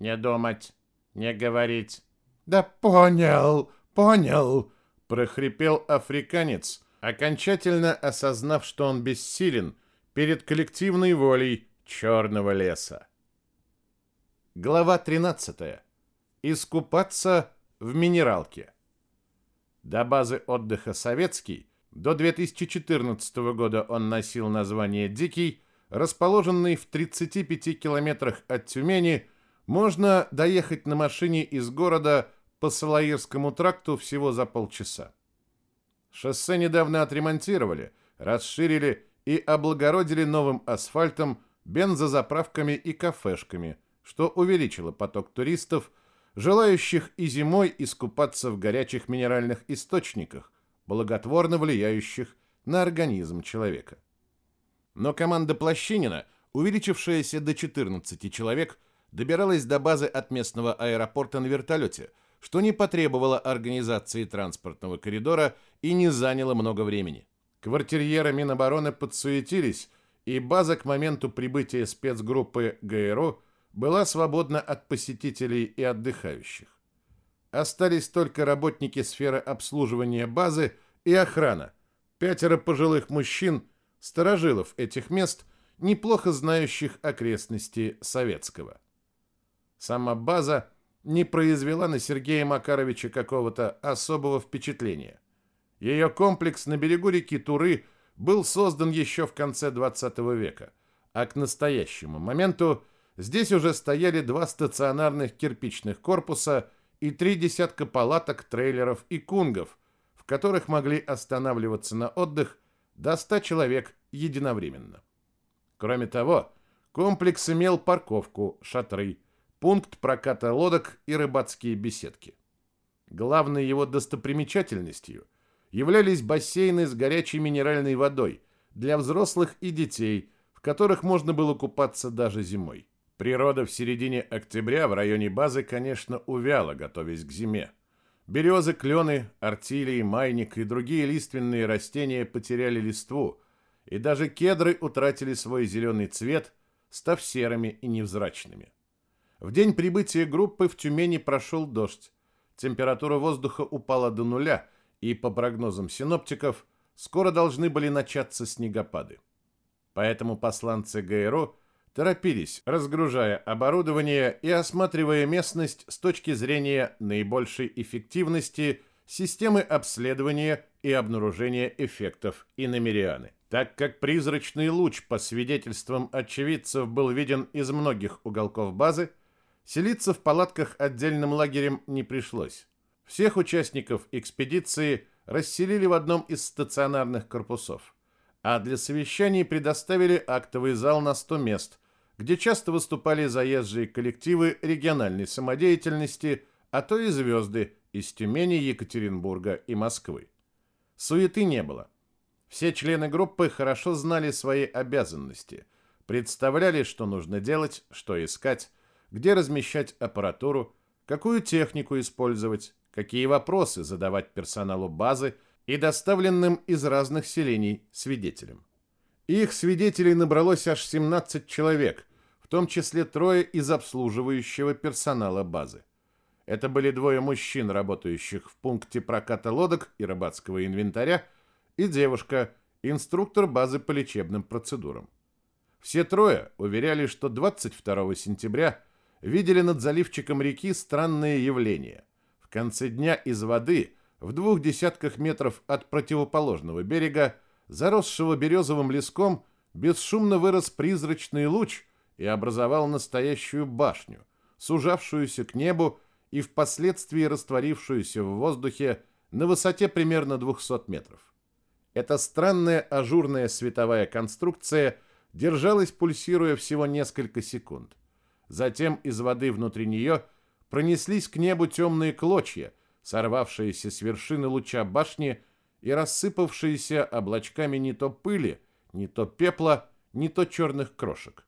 не думать, не говорить, «Да понял, понял!» — прохрипел африканец, окончательно осознав, что он бессилен перед коллективной волей черного леса. Глава 13. Искупаться в минералке. До базы отдыха «Советский» до 2014 года он носил название «Дикий», расположенный в 35 километрах от Тюмени, можно доехать на машине из города по Салаирскому тракту всего за полчаса. Шоссе недавно отремонтировали, расширили и облагородили новым асфальтом, бензозаправками и кафешками, что увеличило поток туристов, желающих и зимой искупаться в горячих минеральных источниках, благотворно влияющих на организм человека. Но команда Плащинина, увеличившаяся до 14 человек, добиралась до базы от местного аэропорта на вертолете – что не потребовало организации транспортного коридора и не заняло много времени. Квартирьеры Минобороны подсуетились, и база к моменту прибытия спецгруппы ГРУ была свободна от посетителей и отдыхающих. Остались только работники сферы обслуживания базы и охрана, пятеро пожилых мужчин, сторожилов этих мест, неплохо знающих окрестности Советского. Сама база – не произвела на Сергея Макаровича какого-то особого впечатления. Ее комплекс на берегу реки Туры был создан еще в конце 20 века, а к настоящему моменту здесь уже стояли два стационарных кирпичных корпуса и три десятка палаток, трейлеров и кунгов, в которых могли останавливаться на отдых до 100 человек единовременно. Кроме того, комплекс имел парковку, шатры, пункт проката лодок и рыбацкие беседки. Главной его достопримечательностью являлись бассейны с горячей минеральной водой для взрослых и детей, в которых можно было купаться даже зимой. Природа в середине октября в районе базы, конечно, увяла, готовясь к зиме. Березы, клены, артилии, майник и другие лиственные растения потеряли листву, и даже кедры утратили свой зеленый цвет, став серыми и невзрачными. В день прибытия группы в Тюмени прошел дождь. Температура воздуха упала до нуля, и, по прогнозам синоптиков, скоро должны были начаться снегопады. Поэтому посланцы ГРО торопились, разгружая оборудование и осматривая местность с точки зрения наибольшей эффективности системы обследования и обнаружения эффектов иномерианы. Так как призрачный луч, по свидетельствам очевидцев, был виден из многих уголков базы, Селиться в палатках отдельным лагерем не пришлось. Всех участников экспедиции расселили в одном из стационарных корпусов, а для совещаний предоставили актовый зал на 100 мест, где часто выступали заезжие коллективы региональной самодеятельности, а то и звезды из Тюмени, Екатеринбурга и Москвы. Суеты не было. Все члены группы хорошо знали свои обязанности, представляли, что нужно делать, что искать, где размещать аппаратуру, какую технику использовать, какие вопросы задавать персоналу базы и доставленным из разных селений свидетелям. Их свидетелей набралось аж 17 человек, в том числе трое из обслуживающего персонала базы. Это были двое мужчин, работающих в пункте проката лодок и рыбацкого инвентаря, и девушка, инструктор базы по лечебным процедурам. Все трое уверяли, что 22 сентября – видели над заливчиком реки странное явление. В конце дня из воды, в двух десятках метров от противоположного берега, заросшего березовым леском, бесшумно вырос призрачный луч и образовал настоящую башню, сужавшуюся к небу и впоследствии растворившуюся в воздухе на высоте примерно 200 метров. Эта странная ажурная световая конструкция держалась, пульсируя всего несколько секунд. Затем из воды внутри нее пронеслись к небу темные клочья, сорвавшиеся с вершины луча башни и рассыпавшиеся облачками не то пыли, не то пепла, не то черных крошек.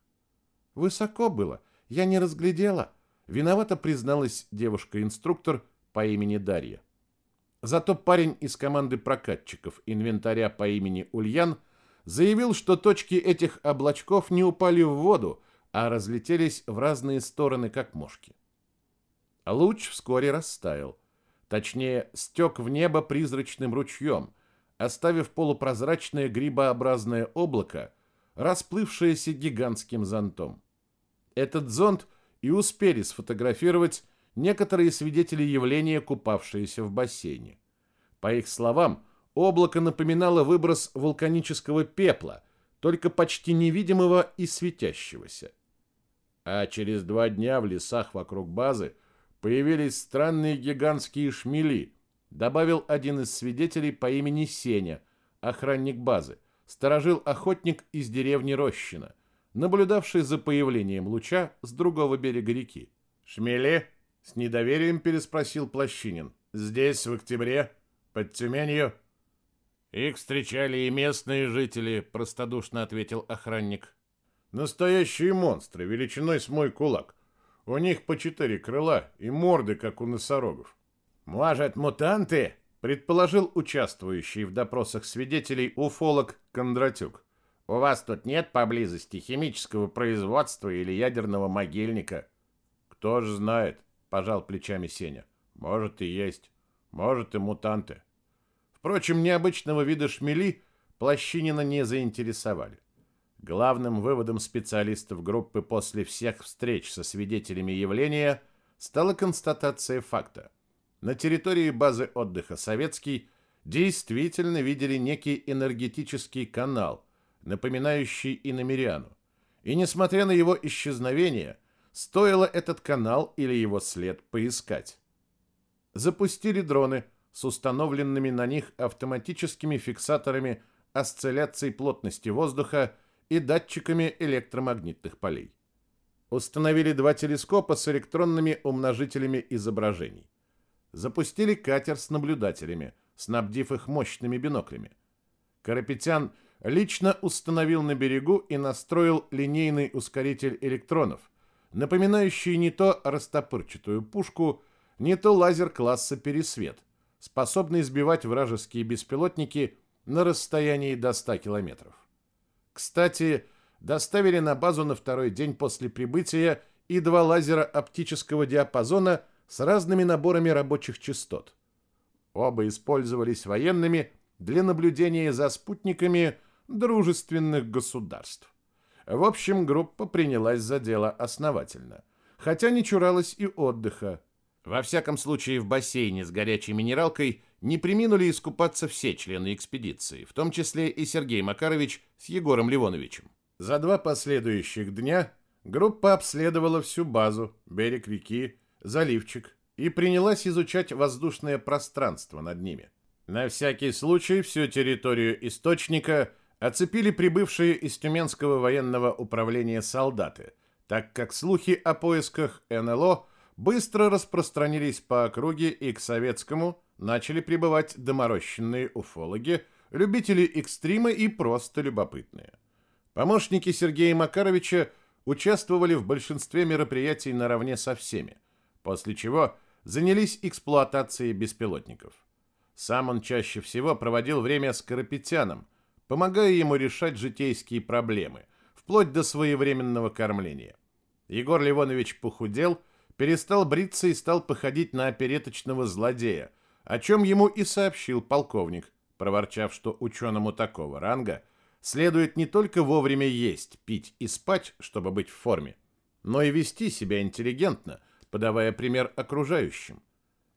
Высоко было, я не разглядела, виновато призналась девушка-инструктор по имени Дарья. Зато парень из команды прокатчиков инвентаря по имени Ульян заявил, что точки этих облачков не упали в воду, а разлетелись в разные стороны, как мошки. Луч вскоре растаял. Точнее, стек в небо призрачным ручьем, оставив полупрозрачное грибообразное облако, расплывшееся гигантским зонтом. Этот зонт и успели сфотографировать некоторые свидетели явления, купавшиеся в бассейне. По их словам, облако напоминало выброс вулканического пепла, только почти невидимого и светящегося. А через два дня в лесах вокруг базы появились странные гигантские шмели, добавил один из свидетелей по имени Сеня, охранник базы, сторожил-охотник из деревни Рощина, наблюдавший за появлением луча с другого берега реки. «Шмели?» — с недоверием переспросил Плащинин. «Здесь, в октябре, под Тюменью?» «Их встречали и местные жители», — простодушно ответил охранник. Настоящие монстры, величиной с мой кулак. У них по четыре крыла и морды, как у носорогов. «Может, мутанты?» – предположил участвующий в допросах свидетелей уфолог Кондратюк. «У вас тут нет поблизости химического производства или ядерного могильника?» «Кто ж знает?» – пожал плечами Сеня. «Может и есть. Может и мутанты». Впрочем, необычного вида шмели Плащинина не заинтересовали. Главным выводом специалистов группы после всех встреч со свидетелями явления стала констатация факта. На территории базы отдыха «Советский» действительно видели некий энергетический канал, напоминающий иномериану. И несмотря на его исчезновение, стоило этот канал или его след поискать. Запустили дроны с установленными на них автоматическими фиксаторами осцилляций плотности воздуха и датчиками электромагнитных полей. Установили два телескопа с электронными умножителями изображений. Запустили катер с наблюдателями, снабдив их мощными биноклями. Карапетян лично установил на берегу и настроил линейный ускоритель электронов, напоминающий не то растопырчатую пушку, не то лазер класса «Пересвет», способный сбивать вражеские беспилотники на расстоянии до 100 километров. Кстати, доставили на базу на второй день после прибытия и два лазера оптического диапазона с разными наборами рабочих частот. Оба использовались военными для наблюдения за спутниками дружественных государств. В общем, группа принялась за дело основательно, хотя не чуралась и отдыха. Во всяком случае, в бассейне с горячей минералкой не приминули искупаться все члены экспедиции, в том числе и Сергей Макарович с Егором Ливоновичем. За два последующих дня группа обследовала всю базу, берег реки, заливчик и принялась изучать воздушное пространство над ними. На всякий случай всю территорию источника оцепили прибывшие из Тюменского военного управления солдаты, так как слухи о поисках НЛО быстро распространились по округе и к советскому начали прибывать доморощенные уфологи, любители экстрима и просто любопытные. Помощники Сергея Макаровича участвовали в большинстве мероприятий наравне со всеми, после чего занялись эксплуатацией беспилотников. Сам он чаще всего проводил время с Карапетяном, помогая ему решать житейские проблемы, вплоть до своевременного кормления. Егор Ливонович похудел, перестал бриться и стал походить на опереточного злодея, о чем ему и сообщил полковник, проворчав, что ученому такого ранга следует не только вовремя есть, пить и спать, чтобы быть в форме, но и вести себя интеллигентно, подавая пример окружающим.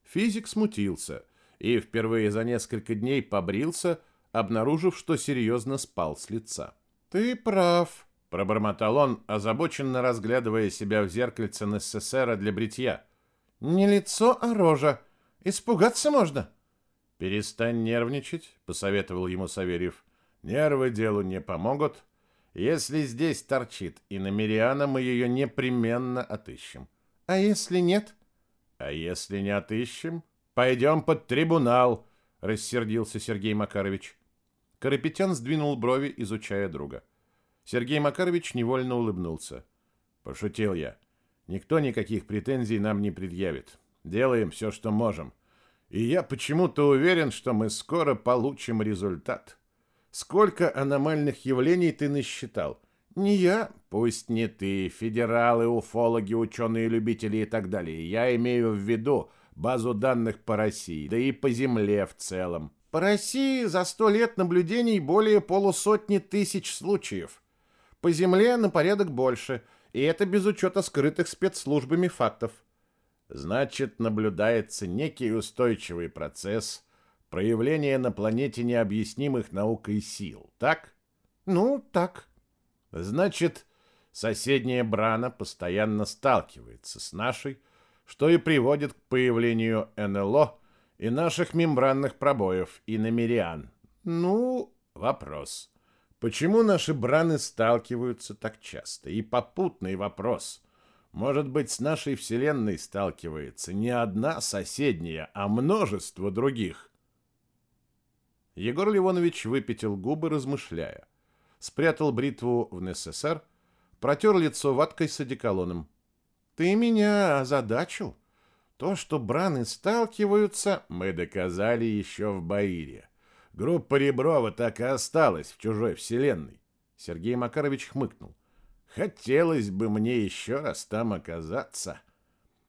Физик смутился и впервые за несколько дней побрился, обнаружив, что серьезно спал с лица. «Ты прав», — пробормотал он, озабоченно разглядывая себя в зеркальце НССР для бритья. «Не лицо, а рожа. Испугаться можно». «Перестань нервничать», — посоветовал ему Саверьев. «Нервы делу не помогут. Если здесь торчит и на Мириана, мы ее непременно отыщем». «А если нет?» «А если не отыщем, пойдем под трибунал», — рассердился Сергей Макарович. Карапетян сдвинул брови, изучая друга. Сергей Макарович невольно улыбнулся. Пошутил я. Никто никаких претензий нам не предъявит. Делаем все, что можем. И я почему-то уверен, что мы скоро получим результат. Сколько аномальных явлений ты насчитал? Не я, пусть не ты, федералы, уфологи, ученые-любители и так далее. Я имею в виду базу данных по России, да и по Земле в целом. По России за сто лет наблюдений более полусотни тысяч случаев. По Земле на порядок больше, и это без учета скрытых спецслужбами фактов. Значит, наблюдается некий устойчивый процесс проявления на планете необъяснимых наукой сил, так? Ну, так. Значит, соседняя Брана постоянно сталкивается с нашей, что и приводит к появлению НЛО и наших мембранных пробоев и намериан. Ну, вопрос. Почему наши браны сталкиваются так часто? И попутный вопрос. Может быть, с нашей Вселенной сталкивается не одна соседняя, а множество других? Егор Ливонович выпятил губы, размышляя. Спрятал бритву в НССР, протер лицо ваткой с одеколоном. «Ты меня озадачил?» То, что браны сталкиваются, мы доказали еще в Баире. Группа Реброва так и осталась в чужой вселенной. Сергей Макарович хмыкнул. Хотелось бы мне еще раз там оказаться.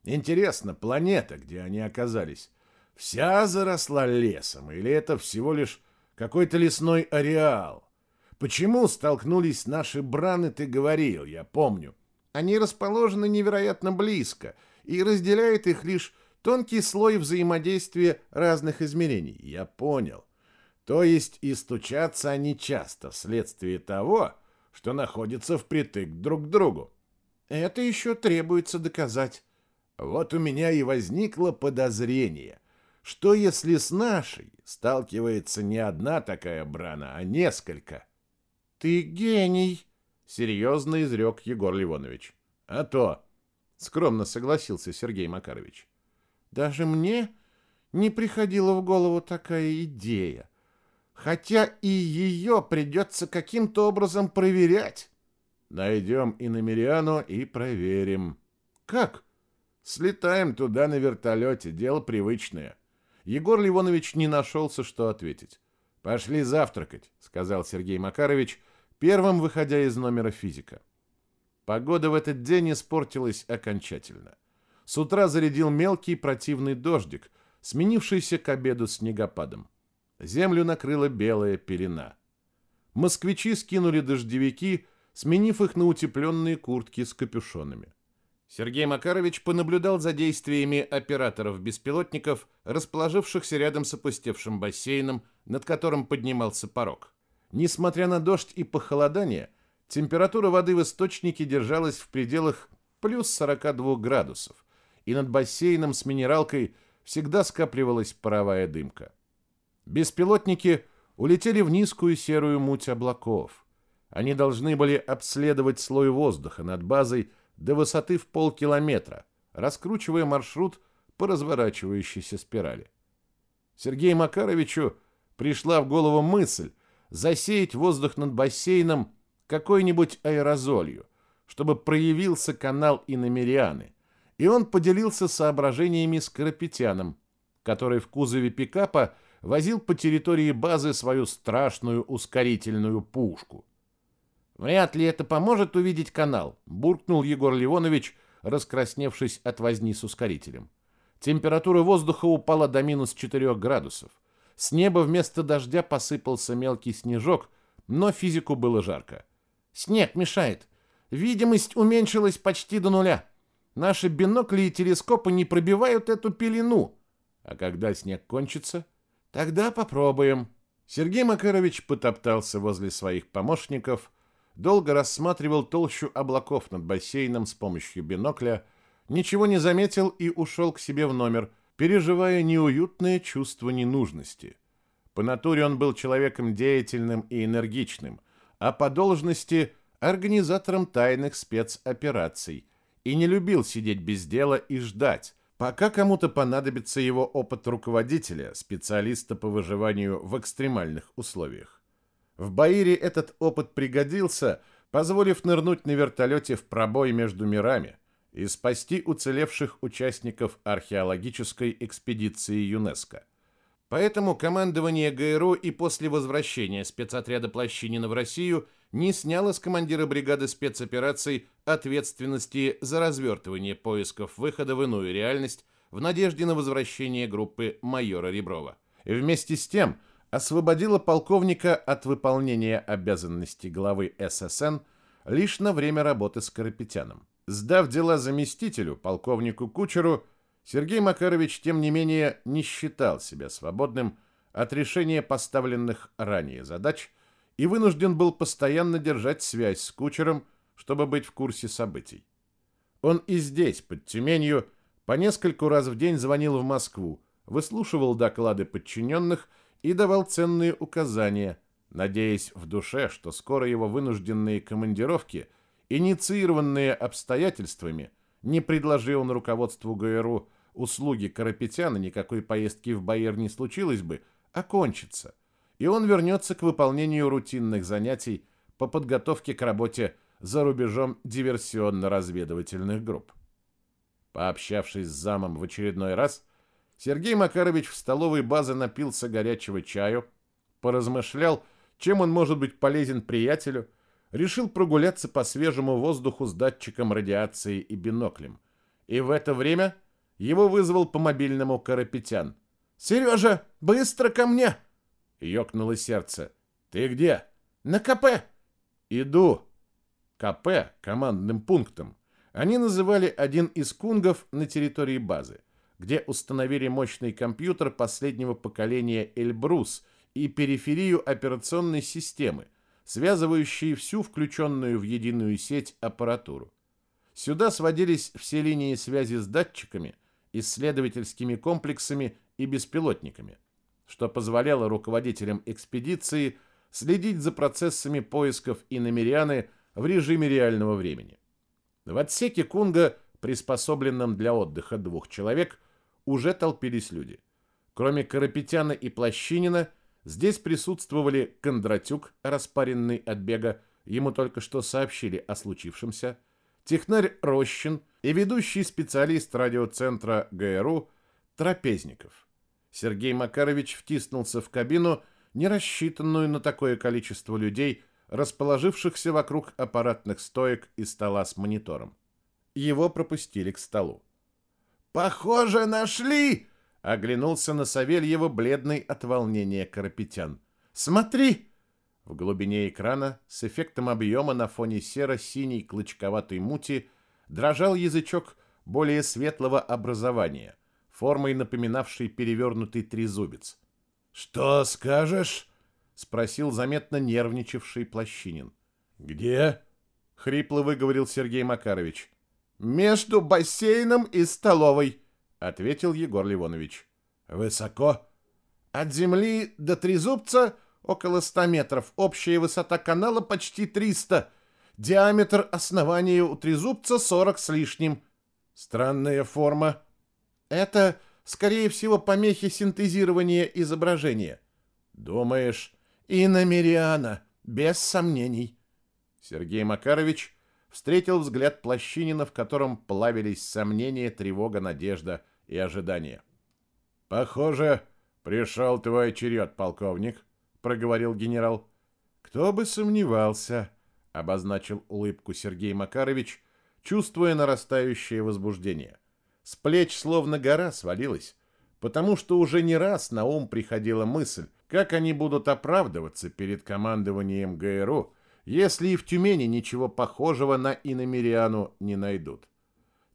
Интересно, планета, где они оказались, вся заросла лесом, или это всего лишь какой-то лесной ареал? Почему столкнулись наши браны, ты говорил, я помню. Они расположены невероятно близко — и разделяет их лишь тонкий слой взаимодействия разных измерений. Я понял. То есть и стучатся они часто вследствие того, что находятся впритык друг к другу. Это еще требуется доказать. Вот у меня и возникло подозрение, что если с нашей сталкивается не одна такая брана, а несколько? Ты гений, серьезно изрек Егор Ливонович. А то, скромно согласился Сергей Макарович. Даже мне не приходила в голову такая идея. Хотя и ее придется каким-то образом проверять. Найдем Иномериану и проверим. Как? Слетаем туда на вертолете, дело привычное. Егор Ливонович не нашелся, что ответить. «Пошли завтракать», — сказал Сергей Макарович, первым выходя из номера физика. Погода в этот день испортилась окончательно. С утра зарядил мелкий противный дождик, сменившийся к обеду снегопадом. Землю накрыла белая пелена. Москвичи скинули дождевики, сменив их на утепленные куртки с капюшонами. Сергей Макарович понаблюдал за действиями операторов-беспилотников, расположившихся рядом с опустевшим бассейном, над которым поднимался порог. Несмотря на дождь и похолодание, температура воды в источнике держалась в пределах плюс 42 градусов, и над бассейном с минералкой всегда скапливалась паровая дымка. Беспилотники улетели в низкую серую муть облаков. Они должны были обследовать слой воздуха над базой, до высоты в полкилометра, раскручивая маршрут по разворачивающейся спирали. Сергею Макаровичу пришла в голову мысль засеять воздух над бассейном какой-нибудь аэрозолью, чтобы проявился канал Иномерианы, и он поделился соображениями с Карапетяном, который в кузове пикапа возил по территории базы свою страшную ускорительную пушку. Вряд ли это поможет увидеть канал, буркнул Егор Ливонович, раскрасневшись от возни с ускорителем. Температура воздуха упала до минус 4 градусов. С неба вместо дождя посыпался мелкий снежок, но физику было жарко. Снег мешает. Видимость уменьшилась почти до нуля. Наши бинокли и телескопы не пробивают эту пелену. А когда снег кончится, тогда попробуем. Сергей Макарович потоптался возле своих помощников, долго рассматривал толщу облаков над бассейном с помощью бинокля, ничего не заметил и ушел к себе в номер, переживая неуютное чувство ненужности. По натуре он был человеком деятельным и энергичным, а по должности – организатором тайных спецопераций, и не любил сидеть без дела и ждать, пока кому-то понадобится его опыт руководителя, специалиста по выживанию в экстремальных условиях. В Баире этот опыт пригодился, позволив нырнуть на вертолете в пробой между мирами и спасти уцелевших участников археологической экспедиции ЮНЕСКО. Поэтому командование ГРУ и после возвращения спецотряда Плащинина в Россию не сняло с командира бригады спецопераций ответственности за развертывание поисков выхода в иную реальность в надежде на возвращение группы майора Реброва. Вместе с тем – освободила полковника от выполнения обязанностей главы ССН лишь на время работы с Карапетяном. Сдав дела заместителю, полковнику Кучеру, Сергей Макарович, тем не менее, не считал себя свободным от решения поставленных ранее задач и вынужден был постоянно держать связь с Кучером, чтобы быть в курсе событий. Он и здесь, под Тюменью, по нескольку раз в день звонил в Москву, выслушивал доклады подчиненных и давал ценные указания, надеясь в душе, что скоро его вынужденные командировки, инициированные обстоятельствами, не предложил он руководству ГРУ услуги Карапетяна, никакой поездки в Байер не случилось бы, окончится, и он вернется к выполнению рутинных занятий по подготовке к работе за рубежом диверсионно-разведывательных групп. Пообщавшись с замом в очередной раз, Сергей Макарович в столовой базы напился горячего чаю, поразмышлял, чем он может быть полезен приятелю, решил прогуляться по свежему воздуху с датчиком радиации и биноклем. И в это время его вызвал по мобильному Карапетян. «Сережа, быстро ко мне!» Ёкнуло сердце. «Ты где?» «На КП». «Иду». КП командным пунктом Они называли один из кунгов на территории базы, где установили мощный компьютер последнего поколения Эльбрус и периферию операционной системы, связывающие всю включенную в единую сеть аппаратуру. Сюда сводились все линии связи с датчиками, исследовательскими комплексами и беспилотниками, что позволяло руководителям экспедиции следить за процессами поисков иномерианы в режиме реального времени. В отсеке Кунга, приспособленном для отдыха двух человек, уже толпились люди. Кроме Карапетяна и Плащинина, здесь присутствовали Кондратюк, распаренный от бега, ему только что сообщили о случившемся, технарь Рощин и ведущий специалист радиоцентра ГРУ Трапезников. Сергей Макарович втиснулся в кабину, не рассчитанную на такое количество людей, расположившихся вокруг аппаратных стоек и стола с монитором. Его пропустили к столу. «Похоже, нашли!» — оглянулся на Савельева бледный от волнения Карапетян. «Смотри!» В глубине экрана с эффектом объема на фоне серо-синей клочковатой мути дрожал язычок более светлого образования, формой напоминавший перевернутый трезубец. «Что скажешь?» — спросил заметно нервничавший Плащинин. «Где?» — хрипло выговорил Сергей Макарович. «Между бассейном и столовой», — ответил Егор Ливонович. «Высоко?» «От земли до трезубца около ста метров. Общая высота канала почти триста. Диаметр основания у трезубца сорок с лишним. Странная форма. Это, скорее всего, помехи синтезирования изображения. Думаешь? И намериана, без сомнений. Сергей Макарович встретил взгляд Плащинина, в котором плавились сомнения, тревога, надежда и ожидание. Похоже, пришел твой черед, полковник проговорил генерал. Кто бы сомневался, обозначил улыбку Сергей Макарович, чувствуя нарастающее возбуждение. С плеч словно гора свалилась, потому что уже не раз на ум приходила мысль, как они будут оправдываться перед командованием ГРУ, если и в Тюмени ничего похожего на иномериану не найдут.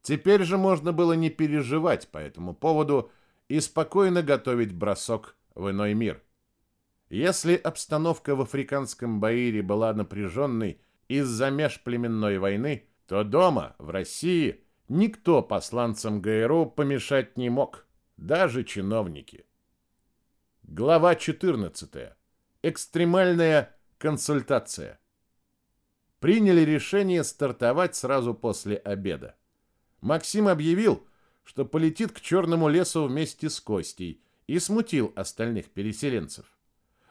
Теперь же можно было не переживать по этому поводу и спокойно готовить бросок в иной мир. Если обстановка в африканском Баире была напряженной из-за межплеменной войны, то дома, в России, никто посланцам ГРУ помешать не мог, даже чиновники. Глава 14. Экстремальная консультация. Приняли решение стартовать сразу после обеда. Максим объявил, что полетит к Черному лесу вместе с Костей и смутил остальных переселенцев.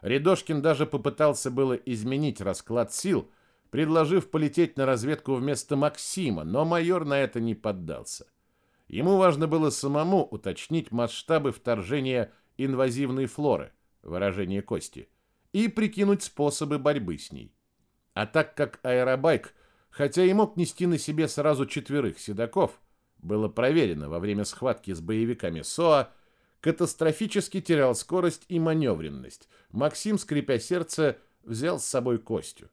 Рядошкин даже попытался было изменить расклад сил, предложив полететь на разведку вместо Максима, но майор на это не поддался. Ему важно было самому уточнить масштабы вторжения инвазивной флоры, выражение Кости, и прикинуть способы борьбы с ней. А так как аэробайк, хотя и мог нести на себе сразу четверых седаков, было проверено во время схватки с боевиками СОА, катастрофически терял скорость и маневренность. Максим, скрипя сердце, взял с собой Костю.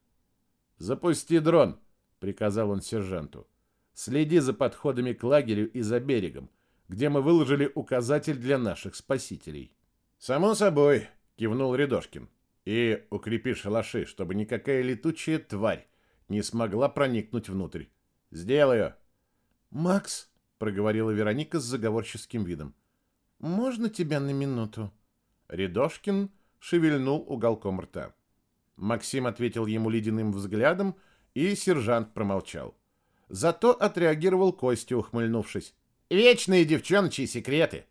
«Запусти дрон», — приказал он сержанту. «Следи за подходами к лагерю и за берегом, где мы выложили указатель для наших спасителей». «Само собой», — кивнул Рядошкин. «И укрепи шалаши, чтобы никакая летучая тварь не смогла проникнуть внутрь. Сделаю». «Макс», — проговорила Вероника с заговорческим видом, — можно тебя на минуту?» Рядошкин шевельнул уголком рта. Максим ответил ему ледяным взглядом, и сержант промолчал. Зато отреагировал Костя, ухмыльнувшись. «Вечные девчоночьи секреты!»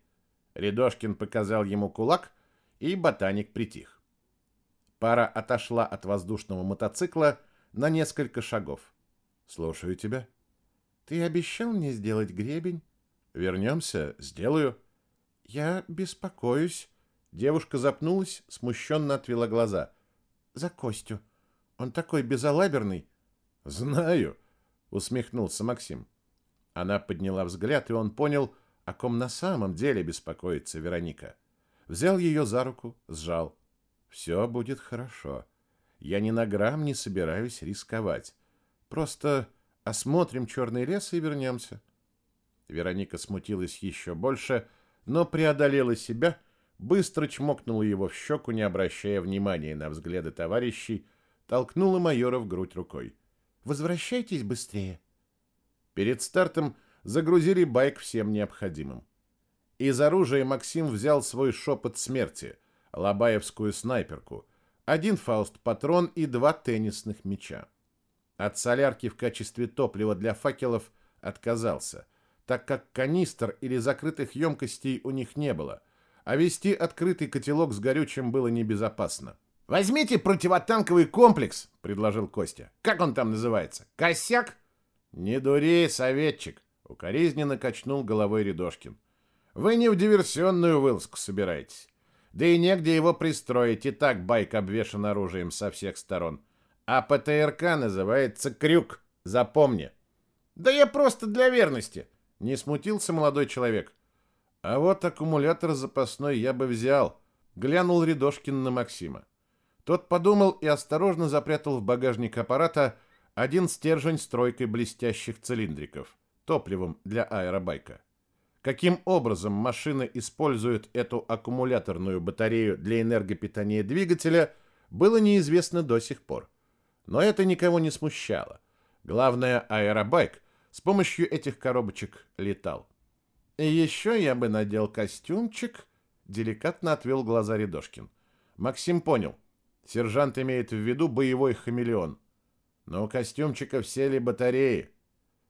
Рядошкин показал ему кулак, и ботаник притих. Пара отошла от воздушного мотоцикла на несколько шагов. «Слушаю тебя». «Ты обещал мне сделать гребень?» «Вернемся, сделаю». «Я беспокоюсь». Девушка запнулась, смущенно отвела глаза. «За Костю. Он такой безалаберный». «Знаю», — усмехнулся Максим. Она подняла взгляд, и он понял, о ком на самом деле беспокоится Вероника. Взял ее за руку, сжал. «Все будет хорошо. Я ни на грамм не собираюсь рисковать. Просто Осмотрим черный лес и вернемся. Вероника смутилась еще больше, но преодолела себя, быстро чмокнула его в щеку, не обращая внимания на взгляды товарищей, толкнула майора в грудь рукой. «Возвращайтесь быстрее». Перед стартом загрузили байк всем необходимым. Из оружия Максим взял свой шепот смерти, лобаевскую снайперку, один фауст-патрон и два теннисных мяча. От солярки в качестве топлива для факелов отказался – так как канистр или закрытых емкостей у них не было, а вести открытый котелок с горючим было небезопасно. «Возьмите противотанковый комплекс», — предложил Костя. «Как он там называется? Косяк?» «Не дури, советчик», — укоризненно качнул головой Рядошкин. «Вы не в диверсионную вылазку собираетесь. Да и негде его пристроить, и так байк обвешан оружием со всех сторон. А ПТРК называется «Крюк», запомни». «Да я просто для верности», не смутился молодой человек. А вот аккумулятор запасной я бы взял. Глянул Рядошкин на Максима. Тот подумал и осторожно запрятал в багажник аппарата один стержень с тройкой блестящих цилиндриков, топливом для аэробайка. Каким образом машина использует эту аккумуляторную батарею для энергопитания двигателя, было неизвестно до сих пор. Но это никого не смущало. Главное, аэробайк с помощью этих коробочек летал. И еще я бы надел костюмчик, деликатно отвел глаза Рядошкин. Максим понял. Сержант имеет в виду боевой хамелеон. Но у костюмчика все батареи?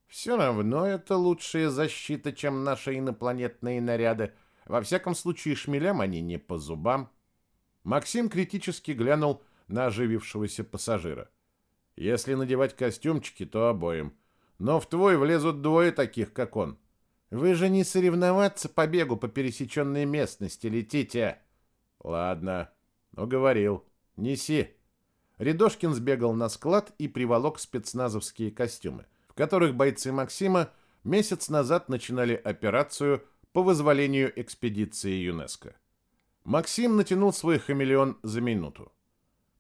Все равно это лучшая защита, чем наши инопланетные наряды. Во всяком случае, шмелям они не по зубам. Максим критически глянул на оживившегося пассажира. Если надевать костюмчики, то обоим но в твой влезут двое таких, как он. Вы же не соревноваться по бегу по пересеченной местности летите. Ладно, уговорил. Неси. Рядошкин сбегал на склад и приволок спецназовские костюмы, в которых бойцы Максима месяц назад начинали операцию по вызволению экспедиции ЮНЕСКО. Максим натянул свой хамелеон за минуту.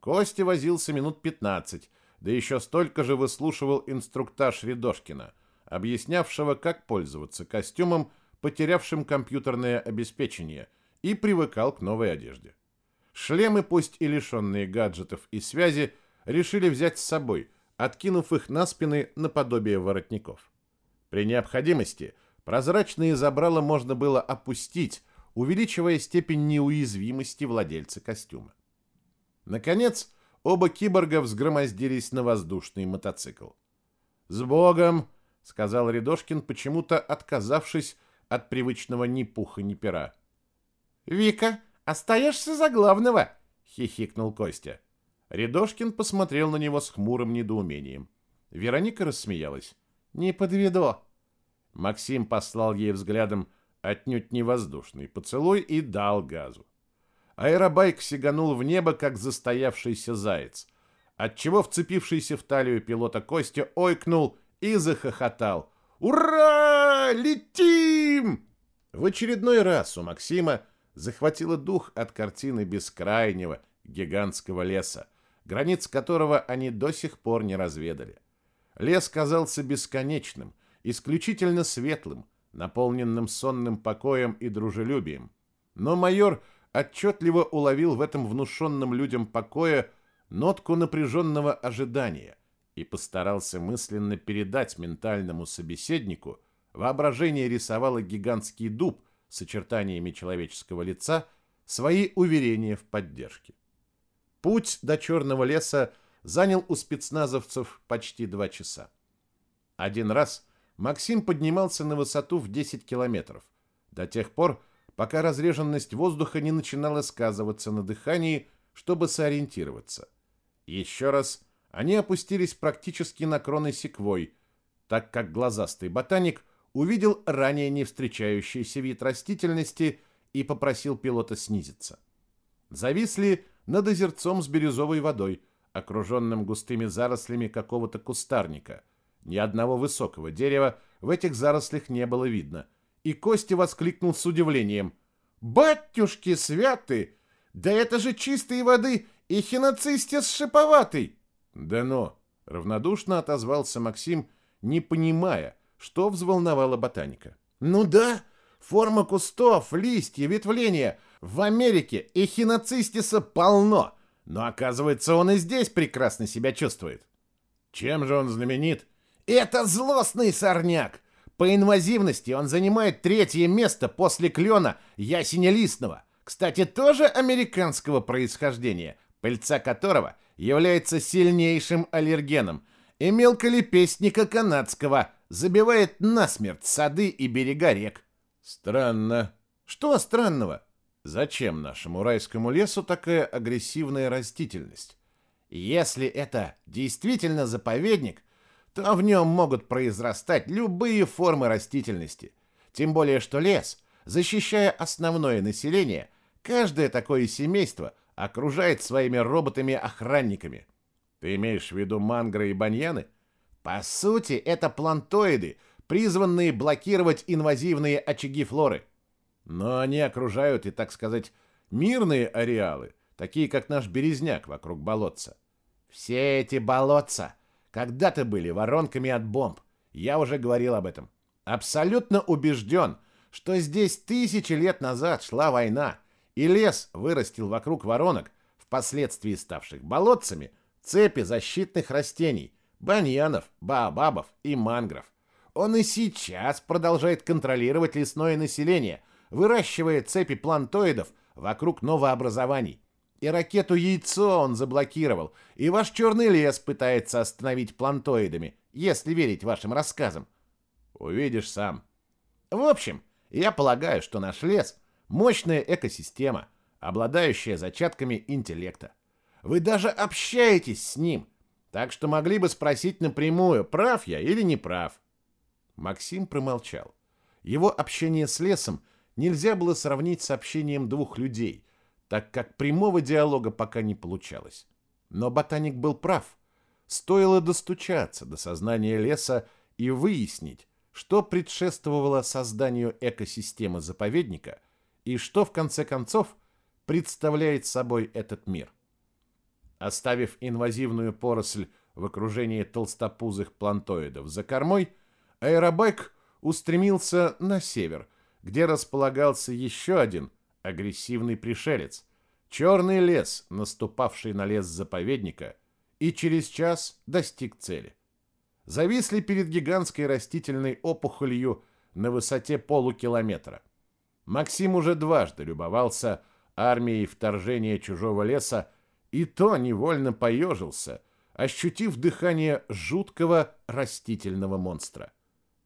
Костя возился минут 15, да еще столько же выслушивал инструктаж Рядошкина, объяснявшего, как пользоваться костюмом, потерявшим компьютерное обеспечение, и привыкал к новой одежде. Шлемы, пусть и лишенные гаджетов и связи, решили взять с собой, откинув их на спины наподобие воротников. При необходимости прозрачные забрала можно было опустить, увеличивая степень неуязвимости владельца костюма. Наконец, оба киборга взгромоздились на воздушный мотоцикл. «С Богом!» — сказал Рядошкин, почему-то отказавшись от привычного ни пуха, ни пера. «Вика, остаешься за главного!» — хихикнул Костя. Рядошкин посмотрел на него с хмурым недоумением. Вероника рассмеялась. «Не подведу!» Максим послал ей взглядом отнюдь не воздушный поцелуй и дал газу. Аэробайк сиганул в небо, как застоявшийся заяц, отчего вцепившийся в талию пилота Костя ойкнул и захохотал. «Ура! Летим!» В очередной раз у Максима захватило дух от картины бескрайнего гигантского леса, границ которого они до сих пор не разведали. Лес казался бесконечным, исключительно светлым, наполненным сонным покоем и дружелюбием. Но майор отчетливо уловил в этом внушенном людям покое нотку напряженного ожидания и постарался мысленно передать ментальному собеседнику, воображение рисовало гигантский дуб с очертаниями человеческого лица, свои уверения в поддержке. Путь до Черного леса занял у спецназовцев почти два часа. Один раз Максим поднимался на высоту в 10 километров, до тех пор, пока разреженность воздуха не начинала сказываться на дыхании, чтобы сориентироваться. Еще раз они опустились практически на кроны секвой, так как глазастый ботаник увидел ранее не встречающийся вид растительности и попросил пилота снизиться. Зависли над озерцом с бирюзовой водой, окруженным густыми зарослями какого-то кустарника. Ни одного высокого дерева в этих зарослях не было видно – и Костя воскликнул с удивлением. «Батюшки святы! Да это же чистой воды эхиноцистис шиповатый!» «Да ну!» — равнодушно отозвался Максим, не понимая, что взволновало ботаника. «Ну да, форма кустов, листья, ветвления. В Америке эхиноцистиса полно, но оказывается, он и здесь прекрасно себя чувствует». «Чем же он знаменит?» «Это злостный сорняк! По инвазивности он занимает третье место после клена ясенелистного, кстати, тоже американского происхождения, пыльца которого является сильнейшим аллергеном, и мелколепестника канадского забивает насмерть сады и берега рек. Странно. Что странного? Зачем нашему райскому лесу такая агрессивная растительность? Если это действительно заповедник, то в нем могут произрастать любые формы растительности. Тем более, что лес, защищая основное население, каждое такое семейство окружает своими роботами-охранниками. Ты имеешь в виду мангры и баньяны? По сути, это плантоиды, призванные блокировать инвазивные очаги флоры. Но они окружают и, так сказать, мирные ареалы, такие как наш березняк вокруг болотца. Все эти болотца когда-то были воронками от бомб. Я уже говорил об этом. Абсолютно убежден, что здесь тысячи лет назад шла война, и лес вырастил вокруг воронок, впоследствии ставших болотцами, цепи защитных растений, баньянов, баобабов и мангров. Он и сейчас продолжает контролировать лесное население, выращивая цепи плантоидов вокруг новообразований. И ракету «Яйцо» он заблокировал, и ваш черный лес пытается остановить плантоидами, если верить вашим рассказам. Увидишь сам. В общем, я полагаю, что наш лес – мощная экосистема, обладающая зачатками интеллекта. Вы даже общаетесь с ним, так что могли бы спросить напрямую, прав я или не прав. Максим промолчал. Его общение с лесом нельзя было сравнить с общением двух людей – так как прямого диалога пока не получалось. Но ботаник был прав. Стоило достучаться до сознания леса и выяснить, что предшествовало созданию экосистемы заповедника и что, в конце концов, представляет собой этот мир. Оставив инвазивную поросль в окружении толстопузых плантоидов за кормой, аэробайк устремился на север, где располагался еще один – агрессивный пришелец, черный лес, наступавший на лес заповедника, и через час достиг цели. Зависли перед гигантской растительной опухолью на высоте полукилометра. Максим уже дважды любовался армией вторжения чужого леса, и то невольно поежился, ощутив дыхание жуткого растительного монстра.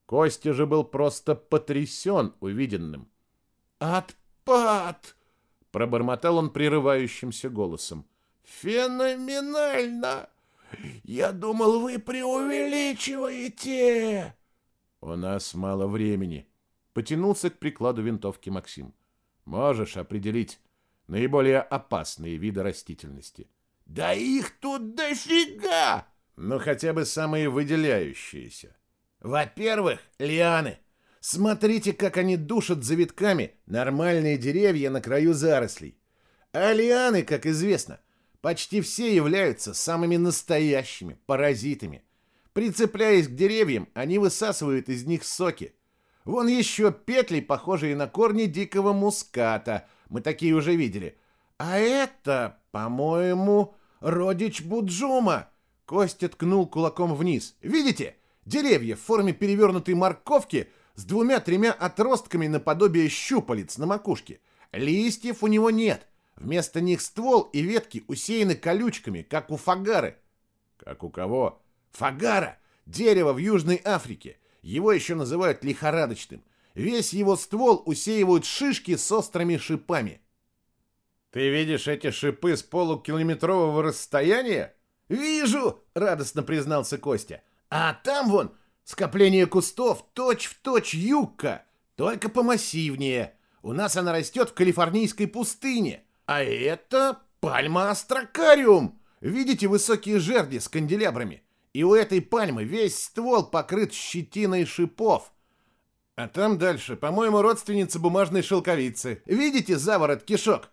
Костя же был просто потрясен увиденным. «От Пад!» — пробормотал он прерывающимся голосом. «Феноменально! Я думал, вы преувеличиваете!» «У нас мало времени», — потянулся к прикладу винтовки Максим. «Можешь определить наиболее опасные виды растительности?» «Да их тут дофига!» «Ну, хотя бы самые выделяющиеся». «Во-первых, лианы. Смотрите, как они душат завитками нормальные деревья на краю зарослей. А лианы, как известно, почти все являются самыми настоящими паразитами. Прицепляясь к деревьям, они высасывают из них соки. Вон еще петли, похожие на корни дикого муската. Мы такие уже видели. А это, по-моему, родич Буджума. Костя ткнул кулаком вниз. Видите? Деревья в форме перевернутой морковки – с двумя-тремя отростками наподобие щупалец на макушке. Листьев у него нет. Вместо них ствол и ветки усеяны колючками, как у фагары. Как у кого? Фагара – дерево в Южной Африке. Его еще называют лихорадочным. Весь его ствол усеивают шишки с острыми шипами. Ты видишь эти шипы с полукилометрового расстояния? Вижу, радостно признался Костя. А там вон Скопление кустов точь-в-точь точь юбка, только помассивнее. У нас она растет в калифорнийской пустыне. А это пальма астракариум. Видите высокие жерди с канделябрами? И у этой пальмы весь ствол покрыт щетиной шипов. А там дальше, по-моему, родственница бумажной шелковицы. Видите заворот кишок?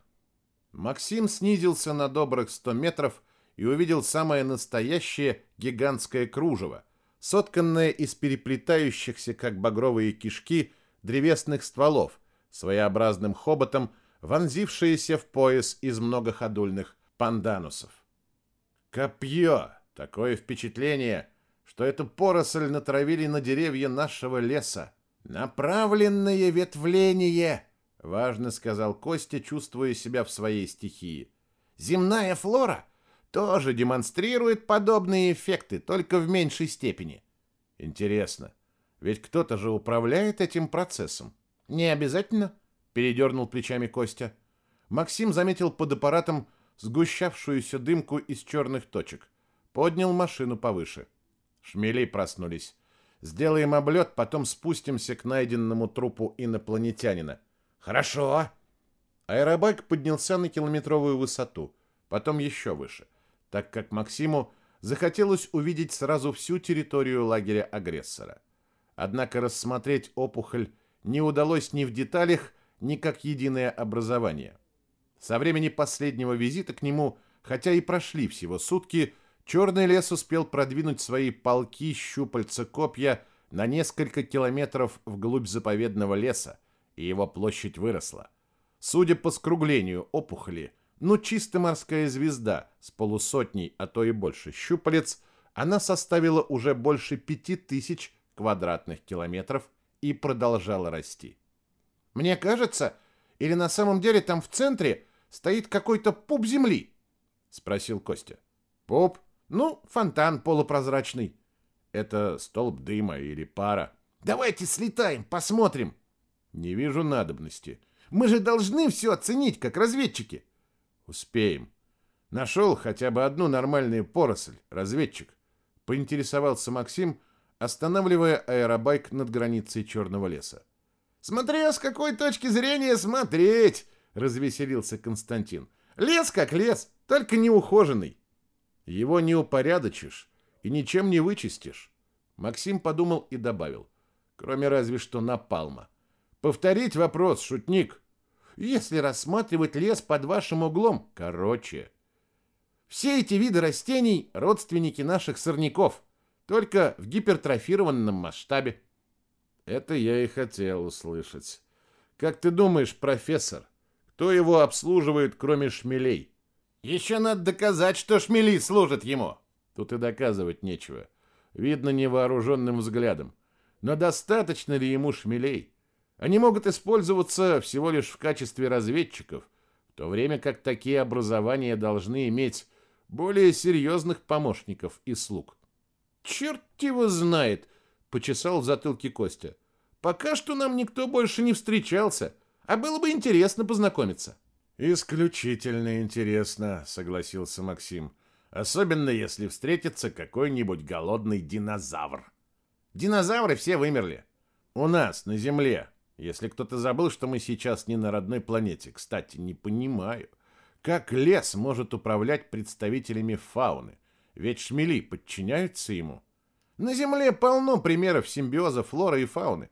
Максим снизился на добрых сто метров и увидел самое настоящее гигантское кружево, сотканная из переплетающихся, как багровые кишки, древесных стволов, своеобразным хоботом, вонзившиеся в пояс из многоходульных панданусов. Копье! Такое впечатление, что эту поросль натравили на деревья нашего леса. Направленное ветвление, важно сказал Костя, чувствуя себя в своей стихии. Земная флора тоже демонстрирует подобные эффекты, только в меньшей степени. Интересно, ведь кто-то же управляет этим процессом. Не обязательно, передернул плечами Костя. Максим заметил под аппаратом сгущавшуюся дымку из черных точек. Поднял машину повыше. Шмели проснулись. Сделаем облет, потом спустимся к найденному трупу инопланетянина. Хорошо. Аэробайк поднялся на километровую высоту, потом еще выше, так как Максиму захотелось увидеть сразу всю территорию лагеря агрессора. Однако рассмотреть опухоль не удалось ни в деталях, ни как единое образование. Со времени последнего визита к нему, хотя и прошли всего сутки, Черный лес успел продвинуть свои полки, щупальца, копья на несколько километров вглубь заповедного леса, и его площадь выросла. Судя по скруглению опухоли, ну чисто морская звезда с полусотней, а то и больше щупалец, она составила уже больше пяти тысяч квадратных километров и продолжала расти. Мне кажется, или на самом деле там в центре стоит какой-то пуп земли? Спросил Костя. Пуп? Ну, фонтан полупрозрачный. Это столб дыма или пара. Давайте слетаем, посмотрим. Не вижу надобности. Мы же должны все оценить, как разведчики. Успеем. Нашел хотя бы одну нормальную поросль, разведчик. Поинтересовался Максим, останавливая аэробайк над границей черного леса. Смотря с какой точки зрения смотреть, развеселился Константин. Лес как лес, только неухоженный. Его не упорядочишь и ничем не вычистишь. Максим подумал и добавил. Кроме разве что напалма. Повторить вопрос, шутник. Если рассматривать лес под вашим углом, короче. Все эти виды растений – родственники наших сорняков, только в гипертрофированном масштабе. Это я и хотел услышать. Как ты думаешь, профессор, кто его обслуживает, кроме шмелей? Еще надо доказать, что шмели служат ему. Тут и доказывать нечего. Видно невооруженным взглядом. Но достаточно ли ему шмелей? Они могут использоваться всего лишь в качестве разведчиков, в то время как такие образования должны иметь более серьезных помощников и слуг. «Черт его знает!» — почесал в затылке Костя. «Пока что нам никто больше не встречался, а было бы интересно познакомиться». «Исключительно интересно», — согласился Максим. «Особенно, если встретится какой-нибудь голодный динозавр». «Динозавры все вымерли. У нас, на Земле. Если кто-то забыл, что мы сейчас не на родной планете. Кстати, не понимаю, как лес может управлять представителями фауны? Ведь шмели подчиняются ему». На Земле полно примеров симбиоза флоры и фауны.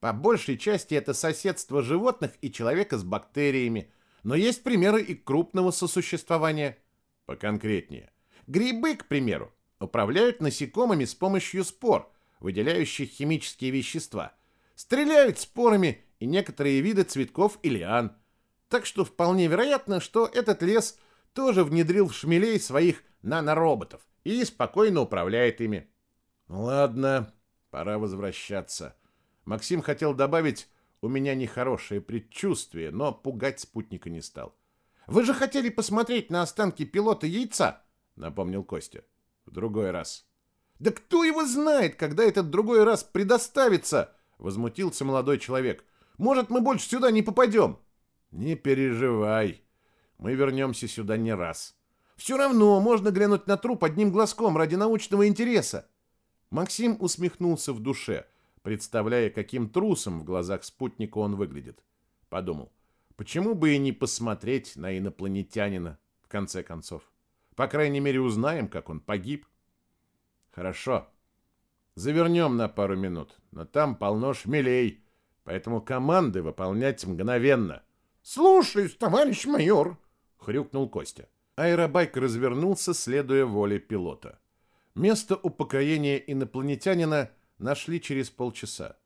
По большей части это соседство животных и человека с бактериями, но есть примеры и крупного сосуществования. Поконкретнее. Грибы, к примеру, управляют насекомыми с помощью спор, выделяющих химические вещества. Стреляют спорами и некоторые виды цветков и лиан. Так что вполне вероятно, что этот лес тоже внедрил в шмелей своих нанороботов и спокойно управляет ими. Ладно, пора возвращаться. Максим хотел добавить у меня нехорошее предчувствие, но пугать спутника не стал. «Вы же хотели посмотреть на останки пилота яйца?» — напомнил Костя. «В другой раз». «Да кто его знает, когда этот другой раз предоставится?» — возмутился молодой человек. «Может, мы больше сюда не попадем?» «Не переживай. Мы вернемся сюда не раз». «Все равно можно глянуть на труп одним глазком ради научного интереса». Максим усмехнулся в душе — представляя, каким трусом в глазах спутника он выглядит. Подумал, почему бы и не посмотреть на инопланетянина, в конце концов. По крайней мере, узнаем, как он погиб. Хорошо. Завернем на пару минут, но там полно шмелей, поэтому команды выполнять мгновенно. «Слушаюсь, товарищ майор!» — хрюкнул Костя. Аэробайк развернулся, следуя воле пилота. Место упокоения инопланетянина нашли через полчаса.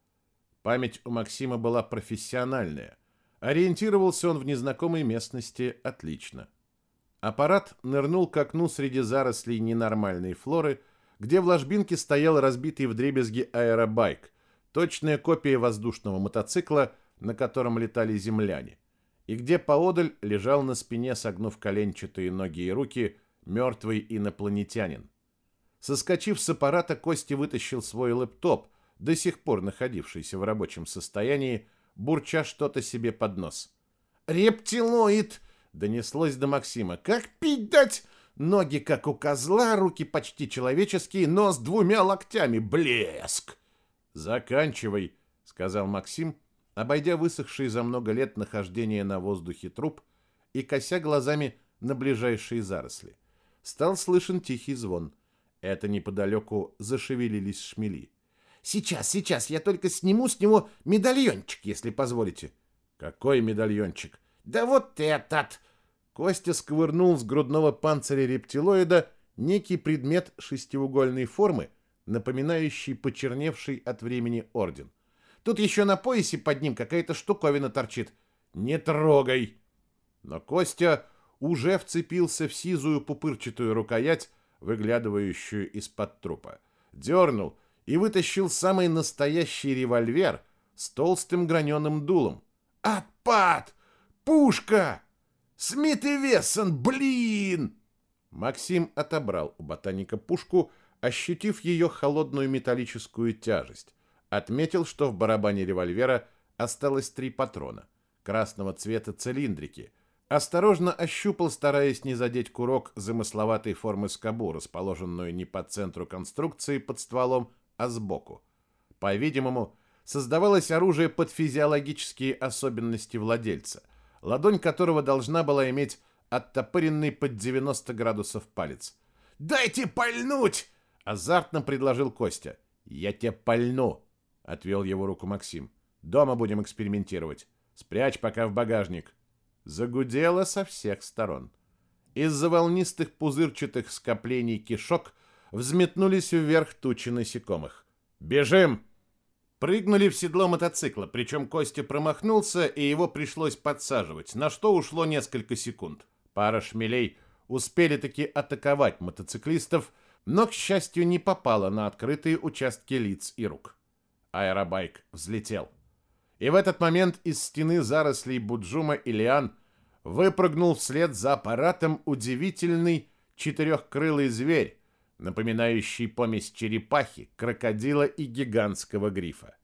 Память у Максима была профессиональная. Ориентировался он в незнакомой местности отлично. Аппарат нырнул к окну среди зарослей ненормальной флоры, где в ложбинке стоял разбитый вдребезги аэробайк, точная копия воздушного мотоцикла, на котором летали земляне, и где поодаль лежал на спине, согнув коленчатые ноги и руки, мертвый инопланетянин. Соскочив с аппарата, Костя вытащил свой лэптоп, до сих пор находившийся в рабочем состоянии, бурча что-то себе под нос. «Рептилоид!» — донеслось до Максима. «Как пить дать? Ноги, как у козла, руки почти человеческие, но с двумя локтями. Блеск!» «Заканчивай», — сказал Максим, обойдя высохший за много лет нахождения на воздухе труп и кося глазами на ближайшие заросли. Стал слышен тихий звон. Это неподалеку зашевелились шмели. «Сейчас, сейчас, я только сниму с него медальончик, если позволите». «Какой медальончик?» «Да вот этот!» Костя сковырнул с грудного панциря рептилоида некий предмет шестиугольной формы, напоминающий почерневший от времени орден. Тут еще на поясе под ним какая-то штуковина торчит. Не трогай! Но Костя уже вцепился в сизую пупырчатую рукоять, выглядывающую из-под трупа. Дернул и вытащил самый настоящий револьвер с толстым граненым дулом. «Отпад! Пушка! Смит и Вессон, блин!» Максим отобрал у ботаника пушку, ощутив ее холодную металлическую тяжесть. Отметил, что в барабане револьвера осталось три патрона, красного цвета цилиндрики – Осторожно ощупал, стараясь не задеть курок замысловатой формы скобу, расположенную не по центру конструкции под стволом, а сбоку. По-видимому, создавалось оружие под физиологические особенности владельца, ладонь которого должна была иметь оттопыренный под 90 градусов палец. «Дайте пальнуть!» — азартно предложил Костя. «Я тебе пальну!» — отвел его руку Максим. «Дома будем экспериментировать. Спрячь пока в багажник». Загудело со всех сторон. Из-за волнистых пузырчатых скоплений кишок взметнулись вверх тучи насекомых. «Бежим!» Прыгнули в седло мотоцикла, причем Костя промахнулся, и его пришлось подсаживать, на что ушло несколько секунд. Пара шмелей успели таки атаковать мотоциклистов, но, к счастью, не попала на открытые участки лиц и рук. Аэробайк взлетел и в этот момент из стены зарослей Буджума и Лиан выпрыгнул вслед за аппаратом удивительный четырехкрылый зверь, напоминающий помесь черепахи, крокодила и гигантского грифа.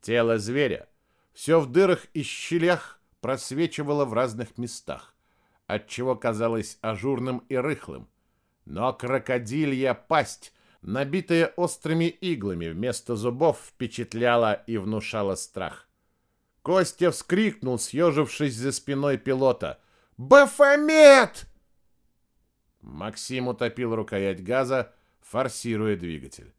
Тело зверя все в дырах и щелях просвечивало в разных местах, отчего казалось ажурным и рыхлым. Но крокодилья пасть, набитая острыми иглами вместо зубов, впечатляла и внушала страх. Костя вскрикнул, съежившись за спиной пилота. «Бафомет!» Максим утопил рукоять газа, форсируя двигатель.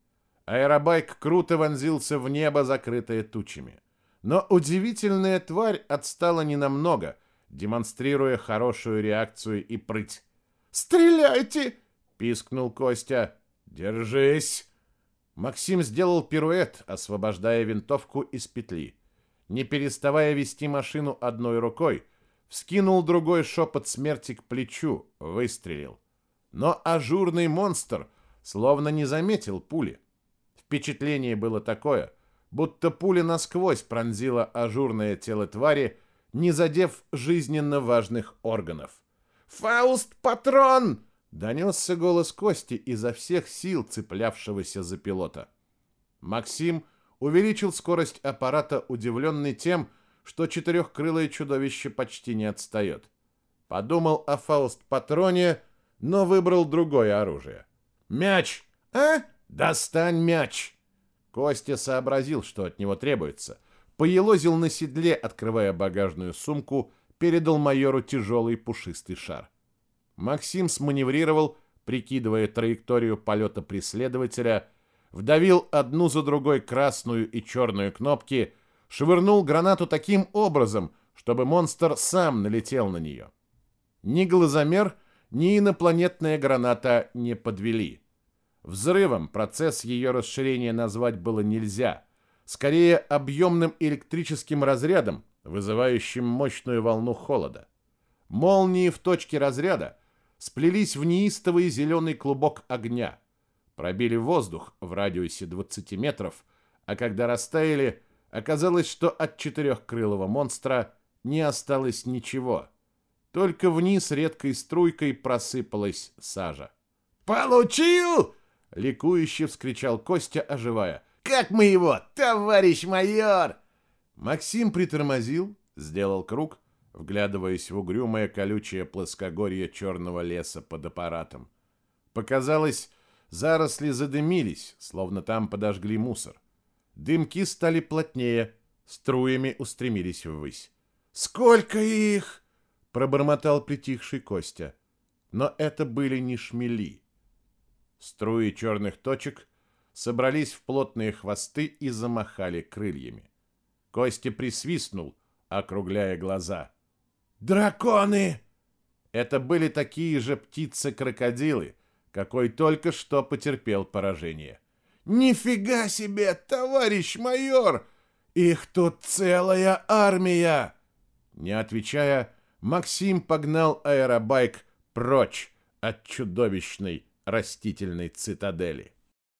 Аэробайк круто вонзился в небо, закрытое тучами. Но удивительная тварь отстала ненамного, демонстрируя хорошую реакцию и прыть. «Стреляйте!» — пискнул Костя. «Держись!» Максим сделал пируэт, освобождая винтовку из петли не переставая вести машину одной рукой, вскинул другой шепот смерти к плечу, выстрелил. Но ажурный монстр словно не заметил пули. Впечатление было такое, будто пуля насквозь пронзила ажурное тело твари, не задев жизненно важных органов. «Фауст, патрон!» — донесся голос Кости изо всех сил, цеплявшегося за пилота. Максим увеличил скорость аппарата, удивленный тем, что четырехкрылое чудовище почти не отстает. Подумал о Фауст-патроне, но выбрал другое оружие. «Мяч! А? Достань мяч!» Костя сообразил, что от него требуется. Поелозил на седле, открывая багажную сумку, передал майору тяжелый пушистый шар. Максим сманеврировал, прикидывая траекторию полета преследователя, вдавил одну за другой красную и черную кнопки, швырнул гранату таким образом, чтобы монстр сам налетел на нее. Ни глазомер, ни инопланетная граната не подвели. Взрывом процесс ее расширения назвать было нельзя. Скорее, объемным электрическим разрядом, вызывающим мощную волну холода. Молнии в точке разряда сплелись в неистовый зеленый клубок огня, пробили воздух в радиусе 20 метров, а когда растаяли, оказалось, что от четырехкрылого монстра не осталось ничего. Только вниз редкой струйкой просыпалась сажа. «Получил!» — ликующе вскричал Костя, оживая. «Как мы его, товарищ майор!» Максим притормозил, сделал круг, вглядываясь в угрюмое колючее плоскогорье черного леса под аппаратом. Показалось, заросли задымились, словно там подожгли мусор. Дымки стали плотнее, струями устремились ввысь. «Сколько их?» — пробормотал притихший Костя. Но это были не шмели. Струи черных точек собрались в плотные хвосты и замахали крыльями. Костя присвистнул, округляя глаза. «Драконы!» Это были такие же птицы-крокодилы, какой только что потерпел поражение. «Нифига себе, товарищ майор! Их тут целая армия!» Не отвечая, Максим погнал аэробайк прочь от чудовищной растительной цитадели.